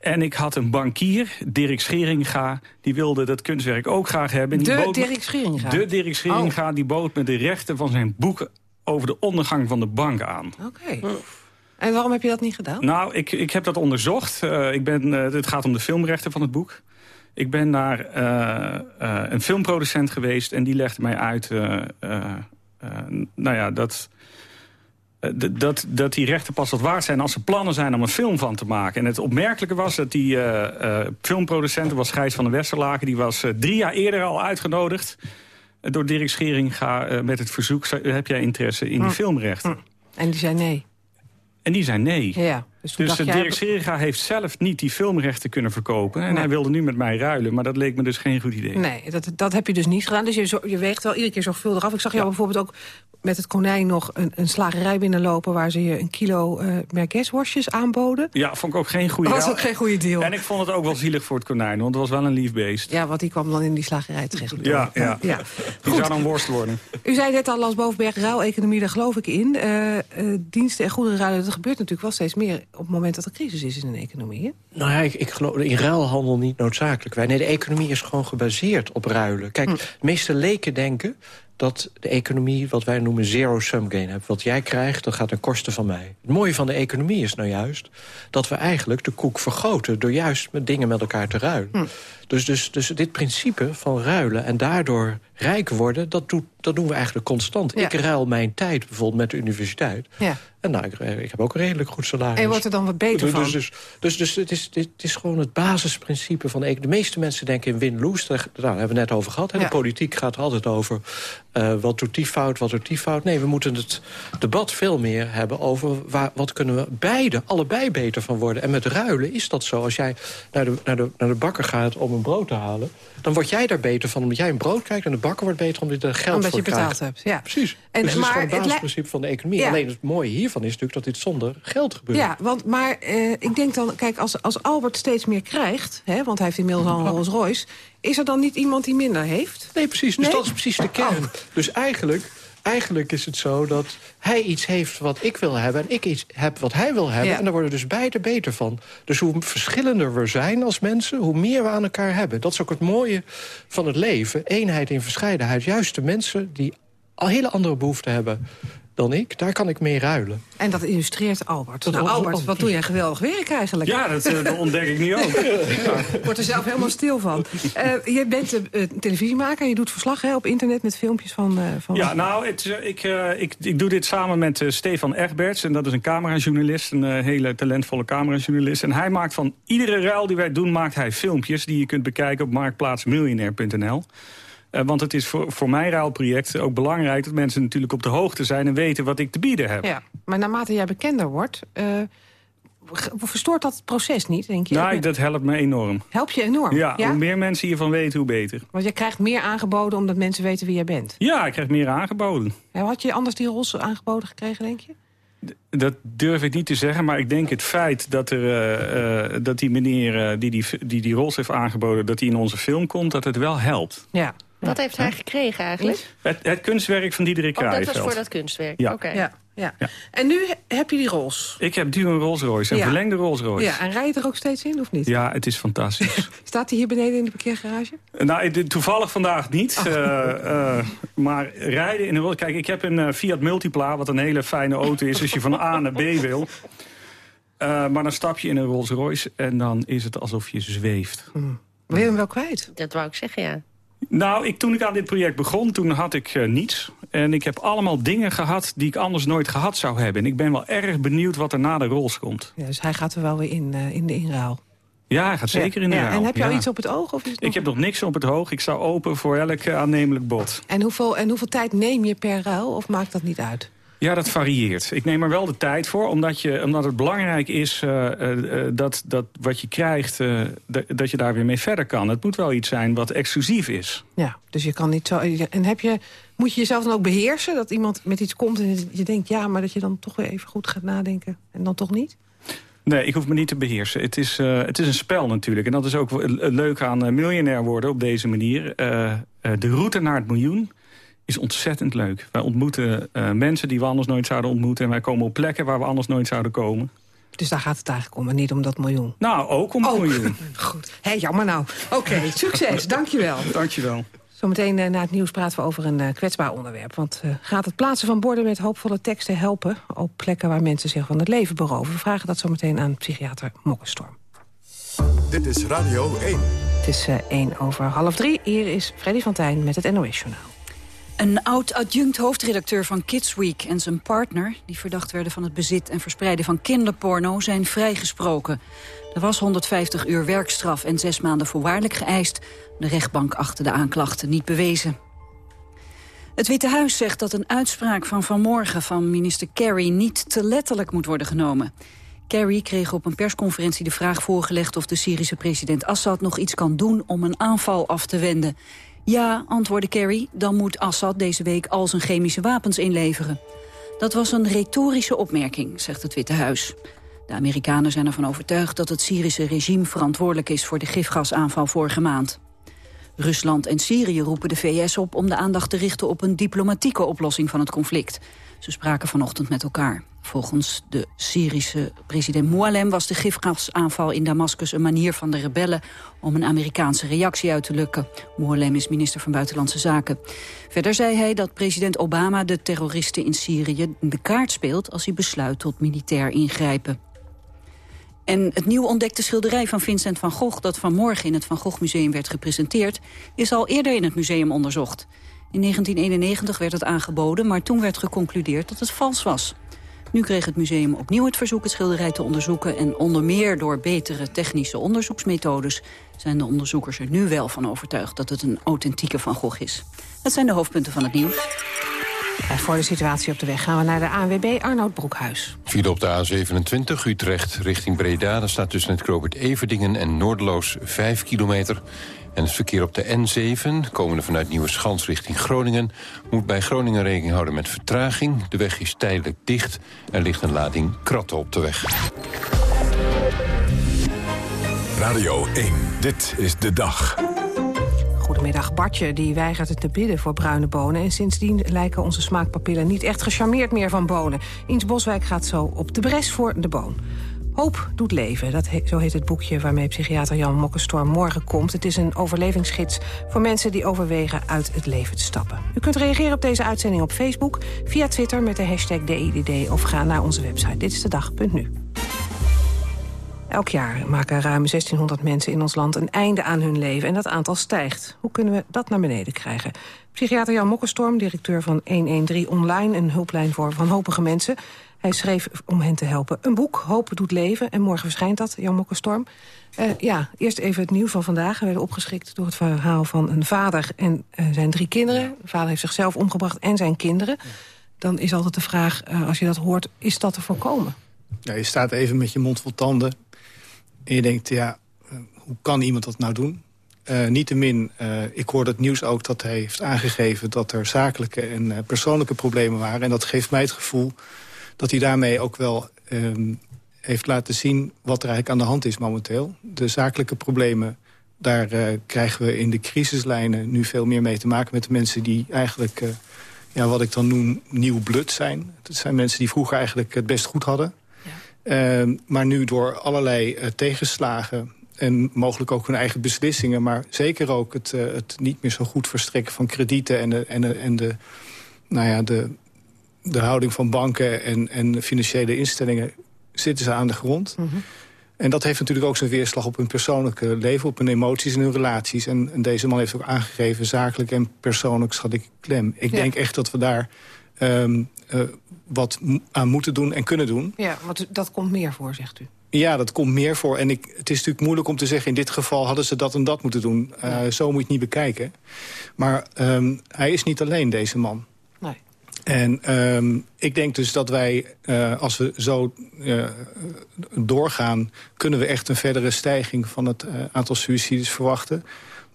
En ik had een bankier, Dirk Scheringa, die wilde dat kunstwerk ook graag hebben. Die De Dirk Scheringa? De Dirk Scheringa, die bood me de rechten van zijn boek over de ondergang van de bank aan. Oké. En waarom heb je dat niet gedaan? Nou, ik, ik heb dat onderzocht. Eh, ik ben, eh, het gaat om de filmrechten van het boek. Ik ben naar eh, een filmproducent geweest en die legde mij uit... nou ja, dat, dat, dat die rechten pas wat waard zijn als er plannen zijn om een film van te maken. En het opmerkelijke was dat die filmproducent, was Gijs van der Westerlaken... die was drie jaar eerder al uitgenodigd door Dirk Scheringa met het verzoek... "Zou- heb jij interesse in die filmrechten? En die zei nee. En die zei nee. Ja, dus Dus eh, jij- Dirk Scheringa heeft zelf niet die filmrechten kunnen verkopen. En Nee. hij wilde nu met mij ruilen, maar dat leek me dus geen goed idee. Nee, dat, dat heb je dus niet gedaan. Dus je, zo- je weegt wel iedere keer zorgvuldig af. Ik zag jou bijvoorbeeld ook met het konijn nog een, een slagerij binnenlopen... waar ze je een kilo eh merguezworstjes aanboden. Ja, vond ik ook geen goede Dat was ook geen goede deal. En ik vond het ook wel zielig voor het konijn, want het was wel een lief beest. Ja, want die kwam dan in die slagerij terecht. Ja, ja. ja. Die zou dan worst worden. U zei net al, Lars Bovenberg, ruileconomie, daar geloof ik in. Eh, diensten en goederen ruilen, dat gebeurt natuurlijk wel steeds meer... op het moment dat er crisis is in een economie. Hè? Nou ja, ik, ik geloof in ruilhandel niet noodzakelijk. Wij, nee, de economie is gewoon gebaseerd op ruilen. Kijk, de meeste leken denken dat de economie, wat wij noemen zero-sum gain hebt. Wat jij krijgt, dat gaat ten koste van mij. Het mooie van de economie is nou juist dat we eigenlijk de koek vergroten... door juist met dingen met elkaar te ruilen. Dus, dus, dus dit principe van ruilen en daardoor rijk worden... dat, doet, dat doen we eigenlijk constant. Ja. Ik ruil mijn tijd bijvoorbeeld met de universiteit. Ja. En nou, ik, ik heb ook een redelijk goed salaris. En wordt er dan wat beter Dus- van? Dus, dus, dus, dus het, is, dit, het is gewoon het basisprincipe van de economie. De meeste mensen denken in win-lose. Daar daar hebben we net over gehad. Hè. Ja. De politiek gaat altijd over eh, wat doet die fout, wat doet die fout. Nee, we moeten het debat veel meer hebben over... Waar, wat kunnen we beide, allebei beter van worden. En met ruilen is dat zo. Als jij naar de, naar, de, naar de bakker gaat om een brood te halen... dan word jij daar beter van omdat jij een brood krijgt... en de bakker wordt beter omdat hij er geld Omdat voor je betaald krijgt. hebt, ja. Precies. En- dus het is gewoon het basisprincipe van de economie. Ja. Alleen het mooie hiervan is natuurlijk dat dit zonder geld gebeurt. Ja, want, maar eh, ik denk dan, kijk, als, als Albert steeds meer krijgt... Hè, want hij heeft inmiddels al een Rolls Royce... is er dan niet iemand die minder heeft? Nee, precies. Dus Nee? dat is precies de kern. Dus eigenlijk, eigenlijk is het zo dat hij iets heeft wat ik wil hebben... en ik iets heb wat hij wil hebben. Ja. En daar worden dus beide beter van. Dus hoe verschillender we zijn als mensen, hoe meer we aan elkaar hebben. Dat is ook het mooie van het leven. Eenheid in verscheidenheid. Juist de mensen die al hele andere behoeften hebben dan ik, daar kan ik mee ruilen. En dat illustreert Albert. Dat nou, Albert, wat doe jij geweldig werk eigenlijk. Ja, dat, eh, dat ontdek ik nu ook. Ik word er zelf helemaal stil van. Eh, je bent eh, televisiemaker, je doet verslag hè, op internet met filmpjes van... eh, van Ja, nou, het, ik, ik, ik doe dit samen met Stefan Egberts. En dat is een camerajournalist, een hele talentvolle camerajournalist. En hij maakt van iedere ruil die wij doen, maakt hij filmpjes... die je kunt bekijken op marktplaatsmiljonair.nl. Eh, want het is voor, voor mijn ruilproject ook belangrijk... dat mensen natuurlijk op de hoogte zijn en weten wat ik te bieden heb. Ja, maar naarmate jij bekender wordt... eh, verstoort dat het proces niet, denk je? Nou, dat helpt me enorm. Help je enorm? Ja, hoe meer mensen hiervan weten, hoe beter. Want je krijgt meer aangeboden omdat mensen weten wie jij bent. Ja, ik krijg meer aangeboden. Ja, Had je anders die rols aangeboden gekregen, denk je? Dat durf ik niet te zeggen, maar ik denk het feit dat, er, eh, dat die meneer die, die die die rols heeft aangeboden... dat hij in onze film komt, dat het wel helpt. Ja. Wat heeft hij gekregen eigenlijk? Het, het kunstwerk van Diederik Oh, dat was voor dat kunstwerk. Ja. Oké. Ja, ja. En nu heb je die Rolls. Ik heb nu een Rolls Royce, een Ja. verlengde Rolls Royce. Ja, en rij je er ook steeds in, of niet? Ja, het is fantastisch. Staat hij hier beneden in de parkeergarage? nou, toevallig vandaag niet. eh, eh, maar rijden in een Rolls... Kijk, ik heb een eh, Fiat Multipla, wat een hele fijne auto is... als je van A naar B wil. Eh, maar dan stap je in een Rolls Royce en dan is het alsof je zweeft. Wil je hem wel kwijt? Dat wou ik zeggen, ja. Nou, ik, toen ik aan dit project begon, toen had ik eh, niets. En ik heb allemaal dingen gehad die ik anders nooit gehad zou hebben. En ik ben wel erg benieuwd wat er na de Rolls komt. Ja, dus hij gaat er wel weer in, eh, in de inruil. Ja, hij gaat zeker in de Ja, ruil. En heb je al Ja. iets op het oog? Of is het nog- Ik heb nog niks op het oog. Ik sta open voor elk aannemelijk bod. en, hoeveel, en hoeveel tijd neem je per ruil? Of maakt dat niet uit? Ja, dat varieert. Ik neem er wel de tijd voor, omdat, je, omdat het belangrijk is eh, eh, eh, dat, dat wat je krijgt, dat- je daar weer mee verder kan. Het moet wel iets zijn wat exclusief is. Ja, dus je kan niet zo... En heb je, moet je jezelf dan ook beheersen? Dat iemand met iets komt en je denkt ja, maar dat je dan toch weer even goed gaat nadenken. En dan toch niet? Nee, ik hoef me niet te beheersen. Het is, het is een spel natuurlijk. En dat is ook leuk aan miljonair worden op deze manier. De route naar het miljoen is ontzettend leuk. Wij ontmoeten eh, mensen die we anders nooit zouden ontmoeten. En wij komen op plekken waar we anders nooit zouden komen. Dus daar gaat het eigenlijk om en niet om dat miljoen. Nou, ook om het miljoen. Goed. Hé, jammer nou. Oké, succes. Dankjewel. Dankjewel. Zometeen eh, na het nieuws praten we over een eh, kwetsbaar onderwerp. Want eh, gaat het plaatsen van borden met hoopvolle teksten helpen... op plekken waar mensen zich van het leven beroven? We vragen dat zometeen aan psychiater Mokkenstorm. Dit is Radio 1. Het is eh, één over half drie. Hier is Freddy van Tijn met het NOS-journaal. Een oud-adjunct hoofdredacteur van Kids Week en zijn partner... die verdacht werden van het bezit en verspreiden van kinderporno... zijn vrijgesproken. Er was 150 uur werkstraf en zes maanden voorwaardelijk geëist. De rechtbank achtte de aanklachten niet bewezen. Het Witte Huis zegt dat een uitspraak van vanmorgen van minister Kerry... niet te letterlijk moet worden genomen. Kerry kreeg op een persconferentie de vraag voorgelegd... of de Syrische president Assad nog iets kan doen om een aanval af te wenden. Ja, antwoordde Kerry, dan moet Assad deze week al zijn chemische wapens inleveren. Dat was een retorische opmerking, zegt het Witte Huis. De Amerikanen zijn ervan overtuigd dat het Syrische regime verantwoordelijk is... voor de gifgasaanval vorige maand. Rusland en Syrië roepen de VS op om de aandacht te richten op een diplomatieke oplossing van het conflict. Ze spraken vanochtend met elkaar. Volgens de Syrische president Moalem was de gifgasaanval in Damascus een manier van de rebellen om een Amerikaanse reactie uit te lukken. Moalem is minister van Buitenlandse Zaken. Verder zei hij dat president Obama de terroristen in Syrië de kaart speelt als hij besluit tot militair ingrijpen. En het nieuw ontdekte schilderij van Vincent van Gogh... dat vanmorgen in het Van Gogh Museum werd gepresenteerd... is al eerder in het museum onderzocht. In 1991 werd het aangeboden, maar toen werd geconcludeerd dat het vals was. Nu kreeg het museum opnieuw het verzoek het schilderij te onderzoeken... en onder meer door betere technische onderzoeksmethodes... zijn de onderzoekers er nu wel van overtuigd dat het een authentieke Van Gogh is. Dat zijn de hoofdpunten van het nieuws. En voor de situatie op de weg gaan we naar de ANWB Arnoud Broekhuis. File op de A27 Utrecht richting Breda. Daar staat tussen het Robert Everdingen en Noordeloos 5 kilometer. En het verkeer op de N7, komende vanuit Nieuwe Schans richting Groningen... moet bij Groningen rekening houden met vertraging. De weg is tijdelijk dicht. Er ligt een lading kratten op de weg. Radio 1, dit is de dag. Goedemiddag, Bartje die weigert het te bidden voor bruine bonen... en sindsdien lijken onze smaakpapillen niet echt gecharmeerd meer van bonen. Eens Boswijk gaat zo op de bres voor de boon. Hoop doet leven, dat zo heet het boekje waarmee psychiater Jan Mokkenstorm morgen komt. Het is een overlevingsgids voor mensen die overwegen uit het leven te stappen. U kunt reageren op deze uitzending op Facebook, via Twitter met de hashtag DIDD... of ga naar onze website Dit is de. Elk jaar maken ruim 1600 mensen in ons land een einde aan hun leven... en dat aantal stijgt. Hoe kunnen we dat naar beneden krijgen? Psychiater Jan Mokkenstorm, directeur van 113 Online... een hulplijn voor wanhopige mensen. Hij schreef om hen te helpen een boek, Hoop doet leven. En morgen verschijnt dat, Jan Mokkenstorm. Eh, ja, eerst even het nieuws van vandaag. We werden opgeschikt door het verhaal van een vader en eh, zijn drie kinderen. De vader heeft zichzelf omgebracht en zijn kinderen. Dan is altijd de vraag, eh, als je dat hoort, is dat te voorkomen? Ja, je staat even met je mond vol tanden. En je denkt, ja, eh, hoe kan iemand dat nou doen? Eh Niettemin, eh ik hoorde het nieuws ook dat hij heeft aangegeven... dat er zakelijke en persoonlijke problemen waren. En dat geeft mij het gevoel dat hij daarmee ook wel ehm, heeft laten zien... wat er eigenlijk aan de hand is momenteel. De zakelijke problemen daar krijgen we in de crrisislijnen nu veel meer mee te maken... met de mensen die eigenlijk, ja, wat ik dan noem, nieuw bloed zijn. Het zijn mensen die vroeger eigenlijk het best goed hadden. Uh, maar nu door allerlei uh, tegenslagen en mogelijk ook hun eigen beslissingen... maar zeker ook het, uh, het niet meer zo goed verstrekken van kredieten... en de, en de, en de, nou ja, de, de houding van banken en, en financiële instellingen... zitten ze aan de grond. Mm -hmm. En dat heeft natuurlijk ook zijn weerslag op hun persoonlijke leven... op hun emoties en hun relaties. En, en deze man heeft ook aangegeven... zakelijk en persoonlijk schat ik klem. Ik ja. denk echt dat we daar um, uh, wat aan moeten doen en kunnen doen. Ja, want dat komt meer voor, zegt u. Ja, dat komt meer voor. En ik, het is natuurlijk moeilijk om te zeggen... in dit geval hadden ze dat en dat moeten doen. Uh, ja. Zo moet je het niet bekijken. Maar um, hij is niet alleen, deze man. Nee. En um, ik denk dus dat wij, uh, als we zo uh, doorgaan... kunnen we echt een verdere stijging van het aantal suicides verwachten.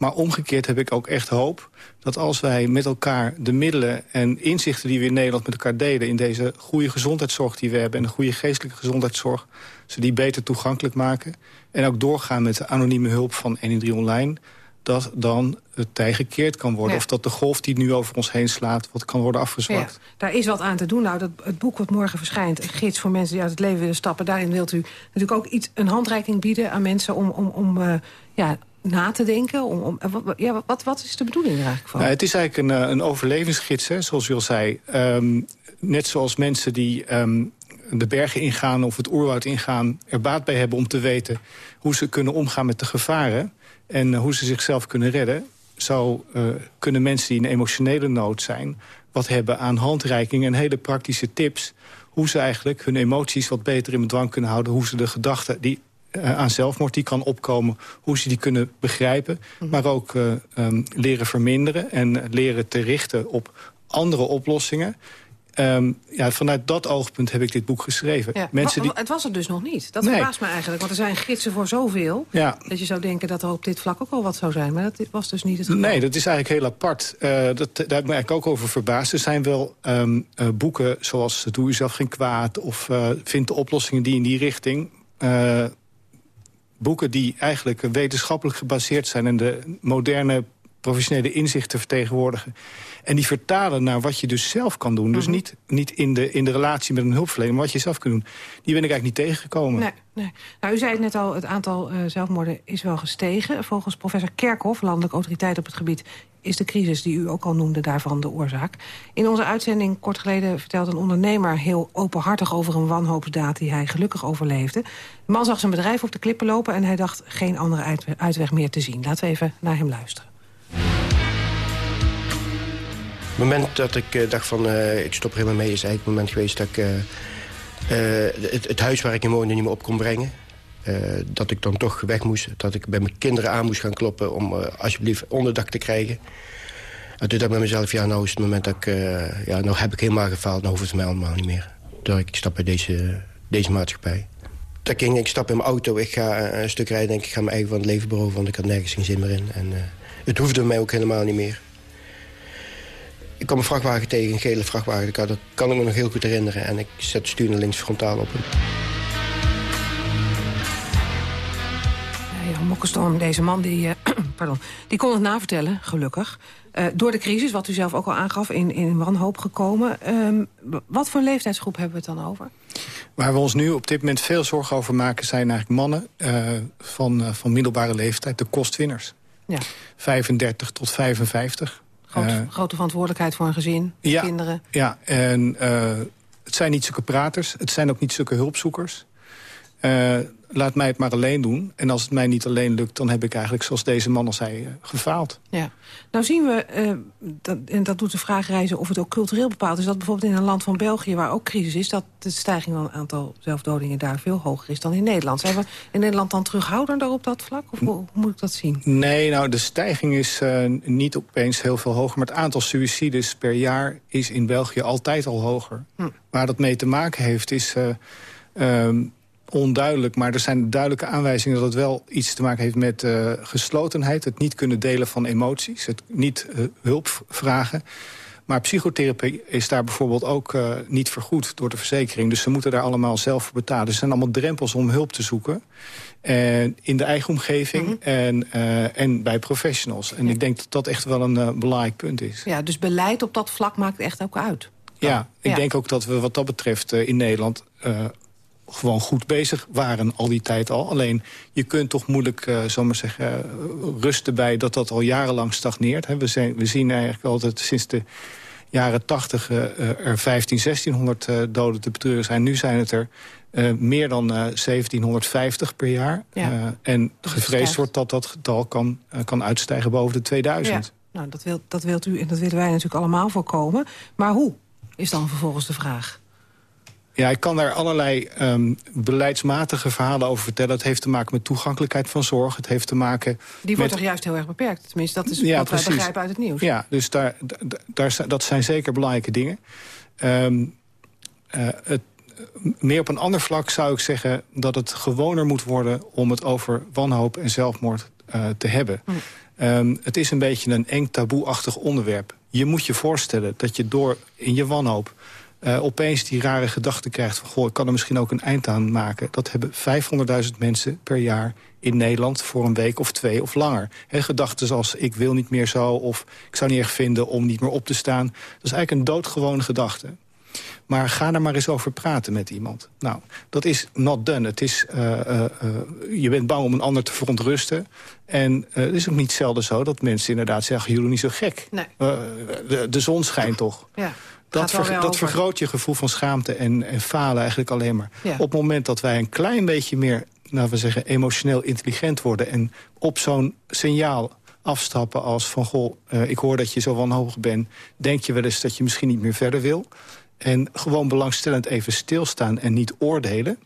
Maar omgekeerd heb ik ook echt hoop dat als wij met elkaar de middelen en inzichten die we in Nederland met elkaar delen... in deze goede gezondheidszorg die we hebben en de goede geestelijke gezondheidszorg... ze die beter toegankelijk maken en ook doorgaan met de anonieme hulp van 113 Online dat dan het tij gekeerd kan worden. Ja. Of dat de golf die nu over ons heen slaat, wat kan worden afgezwakt. Ja, daar is wat aan te doen. Nou, dat, het boek wat morgen verschijnt, een gids voor mensen die uit het leven willen stappen... daarin wilt u natuurlijk ook iets, een handreiking bieden aan mensen om, om, om uh, ja, na te denken? Om, om, ja, wat, wat is de bedoeling eigenlijk van? Nou, het is eigenlijk een, een overlevingsgids, hè, zoals u al zei. Um, net zoals mensen die um, de bergen ingaan of het oerwoud ingaan... er baat bij hebben om te weten hoe ze kunnen omgaan met de gevaren... en uh, hoe ze zichzelf kunnen redden... zo kunnen mensen die in emotionele nood zijn... wat hebben aan handreiking en hele praktische tips... hoe ze eigenlijk hun emoties wat beter in bedwang kunnen houden... hoe ze de gedachten die aan zelfmoord die kan opkomen... hoe ze die kunnen begrijpen, mm -hmm. maar ook uh, um, leren verminderen... en leren te richten op andere oplossingen. Um, ja, vanuit dat oogpunt heb ik dit boek geschreven. Ja, Mensen die... Het was er dus nog niet. Dat nee. verbaast me eigenlijk. Want er zijn gidsen voor zoveel... Ja. dat je zou denken dat er op dit vlak ook wel wat zou zijn. Maar dat was dus niet het geval. Nee, dat is eigenlijk heel apart. Uh, dat, daar heb ik me eigenlijk ook over verbaasd. Er zijn wel um, uh, boeken zoals Doe jezelf geen kwaad... of uh, Vind de oplossingen die in die richting... Boeken die eigenlijk wetenschappelijk gebaseerd zijn... en de moderne professionele inzichten vertegenwoordigen. En die vertalen naar wat je dus zelf kan doen. Mm -hmm. Dus niet, niet in, de, in de relatie met een hulpverlener, maar wat je zelf kan doen. Die ben ik eigenlijk niet tegengekomen. Nee, nee. Nou, u zei het net al, het aantal uh, zelfmoorden is wel gestegen. Volgens professor Kerkhoff, landelijk autoriteit op het gebied... is de crisis die u ook al noemde daarvan de oorzaak. In onze uitzending kort geleden vertelde een ondernemer... heel openhartig over een wanhoopsdaad die hij gelukkig overleefde. De man zag zijn bedrijf op de klippen lopen... en hij dacht geen andere uitweg, meer te zien. Laten we even naar hem luisteren. Het moment dat ik uh, dacht van uh, ik stop er helemaal mee... is eigenlijk het moment geweest dat ik uh, het, het, huis waar ik in woonde niet meer op kon brengen. Dat ik dan toch weg moest. Dat ik bij mijn kinderen aan moest gaan kloppen om alsjeblieft onderdak te krijgen. En toen dacht ik bij mezelf, ja, nou is het moment dat ik... ja, nou heb ik helemaal gefaald, nou hoeft het mij allemaal niet meer. Toen ik stap bij deze, deze maatschappij. Dat ging, ik stap in mijn auto, ik ga een stuk rijden... en ik ga mijn eigen van het leven beroven, want ik had nergens geen zin meer in. En het hoefde mij ook helemaal niet meer. Ik kwam een vrachtwagen tegen, een gele vrachtwagen. Dat kan ik me nog heel goed herinneren. En ik zet de stuur naar links frontaal op hem. Mokkenstorm, deze man, die, uh, pardon, die kon het navertellen, gelukkig. Uh, door de crisis, wat u zelf ook al aangaf, in, in wanhoop gekomen. Um, wat voor leeftijdsgroep hebben we het dan over? Waar we ons nu op dit moment veel zorgen over maken... zijn eigenlijk mannen uh, van, van middelbare leeftijd, de kostwinners. Ja. 35 tot 55. Groot, uh, grote verantwoordelijkheid voor een gezin, ja, kinderen. Ja, en het zijn niet zulke praters. Het zijn ook niet zulke hulpzoekers. Uh, laat mij het maar alleen doen. En als het mij niet alleen lukt, dan heb ik eigenlijk, zoals deze man al zei, gefaald. Ja. Nou zien we, dat, en dat doet de vraag reizen of het ook cultureel bepaald is... dat bijvoorbeeld in een land van België, waar ook crisis is... dat de stijging van het aantal zelfdodingen daar veel hoger is dan in Nederland. Zijn we in Nederland dan terughoudender op dat vlak? Of hoe, moet ik dat zien? Nee, nou, de stijging is uh, niet opeens heel veel hoger... maar het aantal suicides per jaar is in België altijd al hoger. Hm. Waar dat mee te maken heeft is... Um, onduidelijk, maar er zijn duidelijke aanwijzingen... dat het wel iets te maken heeft met uh, geslotenheid. Het niet kunnen delen van emoties. Het niet uh, hulp vragen. Maar psychotherapie is daar bijvoorbeeld ook uh, niet vergoed door de verzekering. Dus ze moeten daar allemaal zelf voor betalen. Dus er zijn allemaal drempels om hulp te zoeken. En in de eigen omgeving mm -hmm. en, uh, en bij professionals. En ja. ik denk dat dat echt wel een uh, belangrijk punt is. Ja, dus beleid op dat vlak maakt echt ook uit. Ja, ik ja. denk ook dat we wat dat betreft in Nederland gewoon goed bezig waren al die tijd al. Alleen je kunt toch moeilijk, uh, zomaar zeggen, rusten bij dat dat al jarenlang stagneert. Hè. We, zijn, we zien eigenlijk altijd sinds de jaren 80 uh, er 15, 1600 uh, doden te betreuren zijn. Nu zijn het er uh, meer dan uh, 1750 per jaar. Ja. En gevreesd wordt dat dat getal kan, kan uitstijgen boven de 2000. Ja. Nou, dat, dat wilt u en dat willen wij natuurlijk allemaal voorkomen. Maar hoe, is dan vervolgens de vraag. Ja, ik kan daar allerlei um, beleidsmatige verhalen over vertellen. Het heeft te maken met toegankelijkheid van zorg. Het heeft te maken Die wordt toch juist heel erg beperkt? Tenminste, dat is ja, wat precies. wij begrijpen uit het nieuws. Ja, dus daar, daar, dat zijn zeker belangrijke dingen. Um, uh, het, meer op een ander vlak zou ik zeggen dat het gewoner moet worden... om het over wanhoop en zelfmoord uh, te hebben. Hm. Um, het is een beetje een eng taboeachtig onderwerp. Je moet je voorstellen dat je door in je wanhoop... Uh, opeens die rare gedachte krijgt van... goh, ik kan er misschien ook een eind aan maken. Dat hebben 500.000 mensen per jaar in Nederland voor een week of twee of langer. He, gedachten zoals ik wil niet meer zo... of ik zou niet erg vinden om niet meer op te staan. Dat is eigenlijk een doodgewone gedachte. Maar ga er maar eens over praten met iemand. Nou, dat is not done. Het is, uh, uh, je bent bang om een ander te verontrusten. En het is ook niet zelden zo dat mensen inderdaad zeggen... jullie niet zo gek. Nee. De, de, zon schijnt toch. Ja. Dat, ver, dat vergroot je gevoel van schaamte en, en falen eigenlijk alleen maar. Ja. Op het moment dat wij een klein beetje meer, nou we zeggen, emotioneel intelligent worden... en op zo'n signaal afstappen als van... goh, uh, ik hoor dat je zo wanhopig bent... denk je wel eens dat je misschien niet meer verder wil... en gewoon belangstellend even stilstaan en niet oordelen...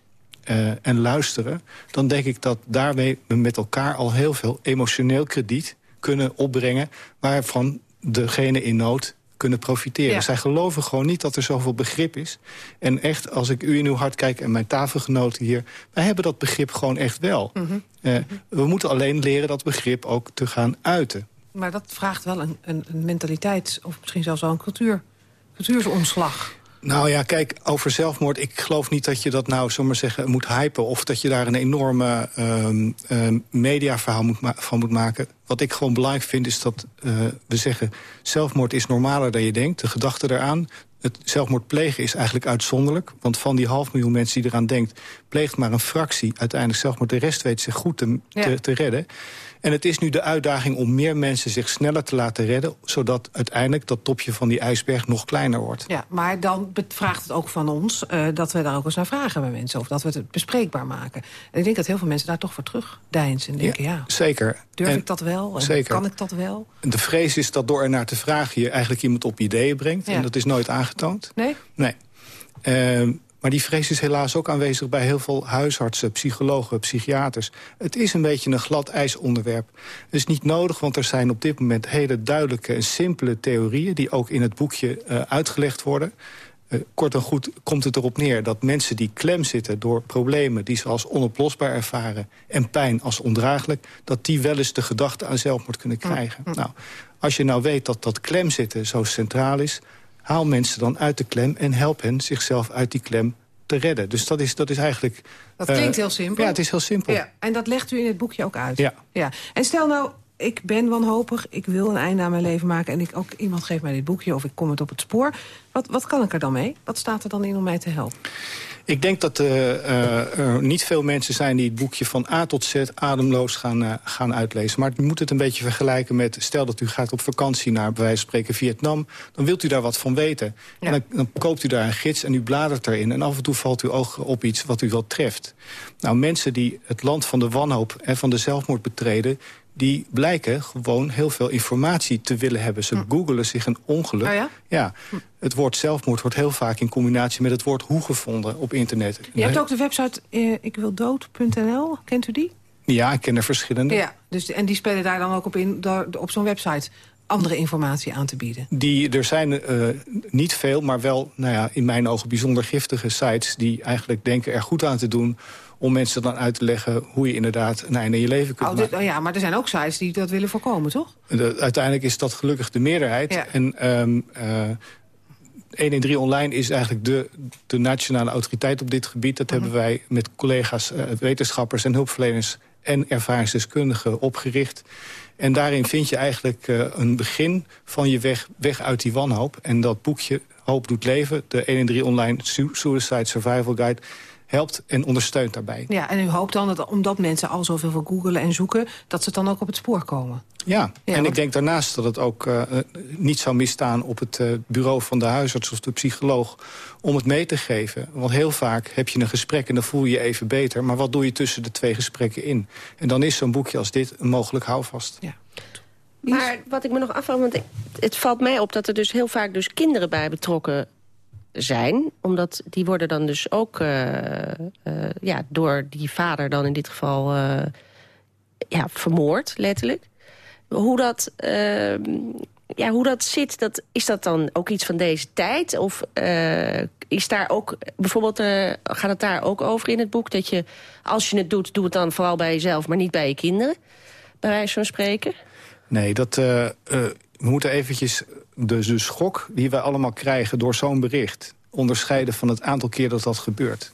Uh, en luisteren, dan denk ik dat daarmee we met elkaar al heel veel emotioneel krediet kunnen opbrengen... waarvan degene in nood kunnen profiteren. Ja. Zij geloven gewoon niet dat er zoveel begrip is. En echt, als ik u in uw hart kijk en mijn tafelgenoten hier... wij hebben dat begrip gewoon echt wel. Mm -hmm. uh, we moeten alleen leren dat begrip ook te gaan uiten. Maar dat vraagt wel een, een, een mentaliteit... of misschien zelfs wel een cultuur, cultuursomslag. Nou ja, kijk, over zelfmoord, ik geloof niet dat je dat nou, zomaar zeggen, moet hypen... of dat je daar een enorme um, um, mediaverhaal moet van moet maken. Wat ik gewoon belangrijk vind, is dat uh, we zeggen... zelfmoord is normaler dan je denkt, de gedachte eraan. Het zelfmoord plegen is eigenlijk uitzonderlijk. Want van die half miljoen mensen die eraan denkt... pleegt maar een fractie uiteindelijk zelfmoord. De rest weet zich goed te, ja. te, te redden. En het is nu de uitdaging om meer mensen zich sneller te laten redden... zodat uiteindelijk dat topje van die ijsberg nog kleiner wordt. Ja, maar dan vraagt het ook van ons uh, dat we daar ook eens naar vragen bij mensen... of dat we het bespreekbaar maken. En ik denk dat heel veel mensen daar toch voor terugdeinzen en denken... ja, ja zeker. Durf en, ik dat wel? En zeker. Kan ik dat wel? De vrees is dat door er naar te vragen je eigenlijk iemand op ideeën brengt. Ja. En dat is nooit aangetoond. Nee? Nee. Uh, maar die vrees is helaas ook aanwezig bij heel veel huisartsen, psychologen, psychiaters. Het is een beetje een glad ijsonderwerp. Het is niet nodig, want er zijn op dit moment hele duidelijke en simpele theorieën... die ook in het boekje uh, uitgelegd worden. Uh, kort en goed komt het erop neer dat mensen die klem zitten... door problemen die ze als onoplosbaar ervaren... en pijn als ondraaglijk... dat die wel eens de gedachte aan zelfmoord kunnen krijgen. Nou, als je nou weet dat dat klem zitten zo centraal is haal mensen dan uit de klem en help hen zichzelf uit die klem te redden. Dus dat is, dat is eigenlijk... Dat klinkt uh, heel simpel. Ja, het is heel simpel. Ja, en dat legt u in het boekje ook uit. Ja. ja. En stel nou, ik ben wanhopig, ik wil een einde aan mijn leven maken... en ik ook, iemand geeft mij dit boekje of ik kom het op het spoor. Wat, wat kan ik er dan mee? Wat staat er dan in om mij te helpen? Ik denk dat uh, uh, er niet veel mensen zijn die het boekje van A tot Z ademloos gaan, uh, gaan uitlezen. Maar je moet het een beetje vergelijken met... stel dat u gaat op vakantie naar, bij wijze van spreken, Vietnam... dan wilt u daar wat van weten. Ja. En dan, dan, koopt u daar een gids en u bladert erin... en af en toe valt uw oog op iets wat u wel treft. Nou, mensen die het land van de wanhoop en van de zelfmoord betreden die blijken gewoon heel veel informatie te willen hebben. Ze hm. googelen zich een ongeluk. Oh ja? ja. Hm. Het woord zelfmoord wordt heel vaak in combinatie met het woord hoe gevonden op internet. Je hebt ook de website uh, ikwildood.nl. Kent u die? Ja, ik ken er verschillende. Ja, dus, en die spelen daar dan ook op in, door, op zo'n website andere informatie aan te bieden? Die, er zijn uh, niet veel, maar wel nou ja, in mijn ogen bijzonder giftige sites... die eigenlijk denken er goed aan te doen om mensen dan uit te leggen hoe je inderdaad een einde in je leven kunt Oh, maken. dit- oh ja, maar er zijn ook sites die dat willen voorkomen, toch? De- uiteindelijk is dat gelukkig de meerderheid. Ja. En ehm eh 113 Online is eigenlijk de, de nationale autoriteit op dit gebied. Dat hebben wij met collega's, eh, wetenschappers en hulpverleners... en ervaringsdeskundigen opgericht. En daarin vind je eigenlijk eh, een begin van je weg, weg uit die wanhoop. En dat boekje Hoop doet leven, de 113 Online Su- Suicide Survival Guide... helpt en ondersteunt daarbij. Ja, en u hoopt dan, dat, omdat mensen al zoveel van googelen en zoeken... dat ze dan ook op het spoor komen. Ja, en want- ik denk daarnaast dat het ook eh, eh, niet zou misstaan op het eh, bureau van de huisarts of de psycholoog om het mee te geven. Want heel vaak heb je een gesprek en dan voel je je even beter. Maar wat doe je tussen de twee gesprekken in? En dan is zo'n boekje als dit een mogelijk houvast. Ja. Maar wat ik me nog afvraag, want het valt mij op dat er dus heel vaak dus kinderen bij betrokken zijn. Omdat die worden dan dus ook eh, eh, ja, door die vader dan in dit geval eh, ja, vermoord, letterlijk. Hoe dat, ja, hoe dat zit, dat, is dat dan ook iets van deze tijd? Of is daar ook, bijvoorbeeld, gaat het daar ook over in het boek... dat je, als je het doet, doe het dan vooral bij jezelf, maar niet bij je kinderen? Bij wijze van spreken? Nee, dat, we moeten eventjes de, de schok die wij allemaal krijgen door zo'n bericht... onderscheiden van het aantal keer dat dat gebeurt.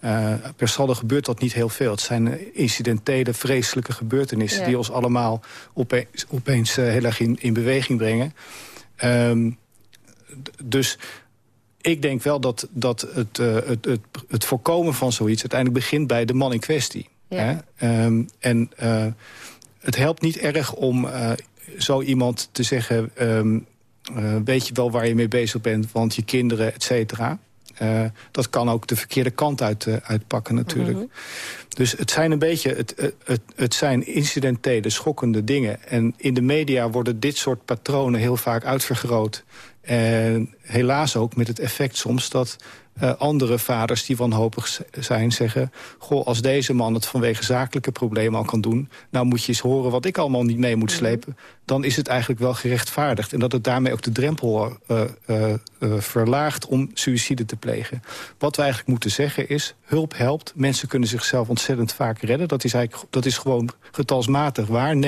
Eh, per saldo gebeurt dat niet heel veel. Het zijn eh, incidentele, vreselijke gebeurtenissen... Ja. die ons allemaal opeens, opeens eh, heel erg in, in beweging brengen. Ehm, dus ik denk wel dat, dat het, het, het, het voorkomen van zoiets... uiteindelijk begint bij de man in kwestie. Ja. Hè? Ehm, en het helpt niet erg om zo iemand te zeggen... ehm, eh, weet je wel waar je mee bezig bent, want je kinderen, et cetera. Eh, dat kan ook de verkeerde kant uit, eh, uitpakken natuurlijk. Dus het zijn een beetje, het, het, het, het zijn incidentele, schokkende dingen. En in de media worden dit soort patronen heel vaak uitvergroot. En helaas ook met het effect soms dat eh, andere vaders die wanhopig zijn zeggen... goh, als deze man het vanwege zakelijke problemen al kan doen... nou moet je eens horen wat ik allemaal niet mee moet slepen... dan is het eigenlijk wel gerechtvaardigd. En dat het daarmee ook de drempel eh, eh, verlaagt om suïcide te plegen. Wat we eigenlijk moeten zeggen is, hulp helpt. Mensen kunnen zichzelf ontzettend vaak redden. Dat is, eigenlijk, dat is gewoon getalsmatig waar. 99%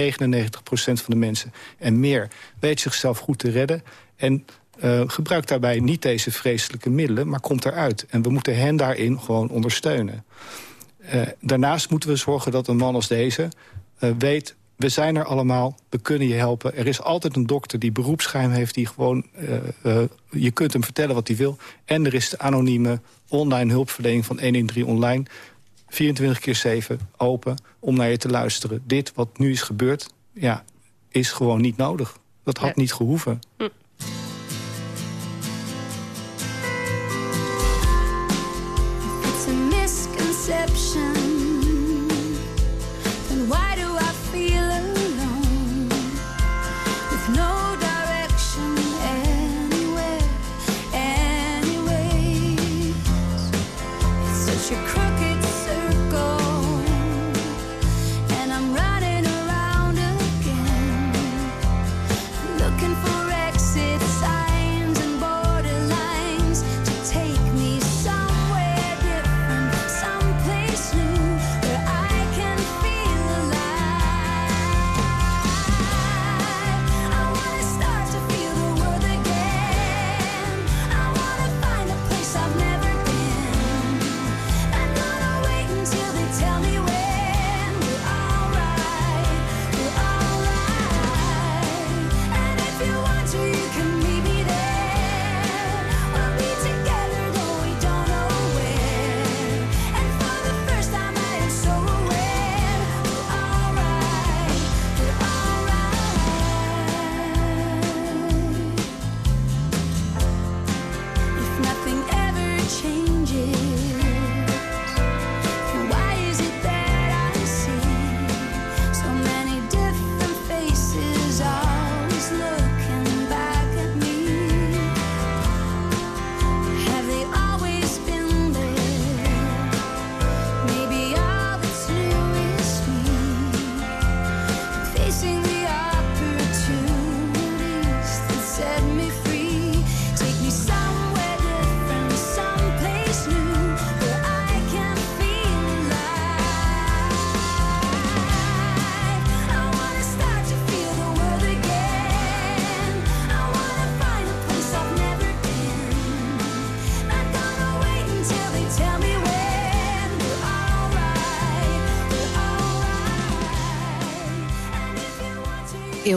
van de mensen en meer weet zichzelf goed te redden... En eh, gebruik daarbij niet deze vreselijke middelen, maar komt eruit. En we moeten hen daarin gewoon ondersteunen. Eh, daarnaast moeten we zorgen dat een man als deze eh, weet... we zijn er allemaal, we kunnen je helpen. Er is altijd een dokter die beroepsgeheim heeft... die gewoon, je kunt hem vertellen wat hij wil. En er is de anonieme online hulpverlening van 113 online... 24 keer 7 open om naar je te luisteren. Dit wat nu is gebeurd, ja, is gewoon niet nodig. Dat had niet gehoeven.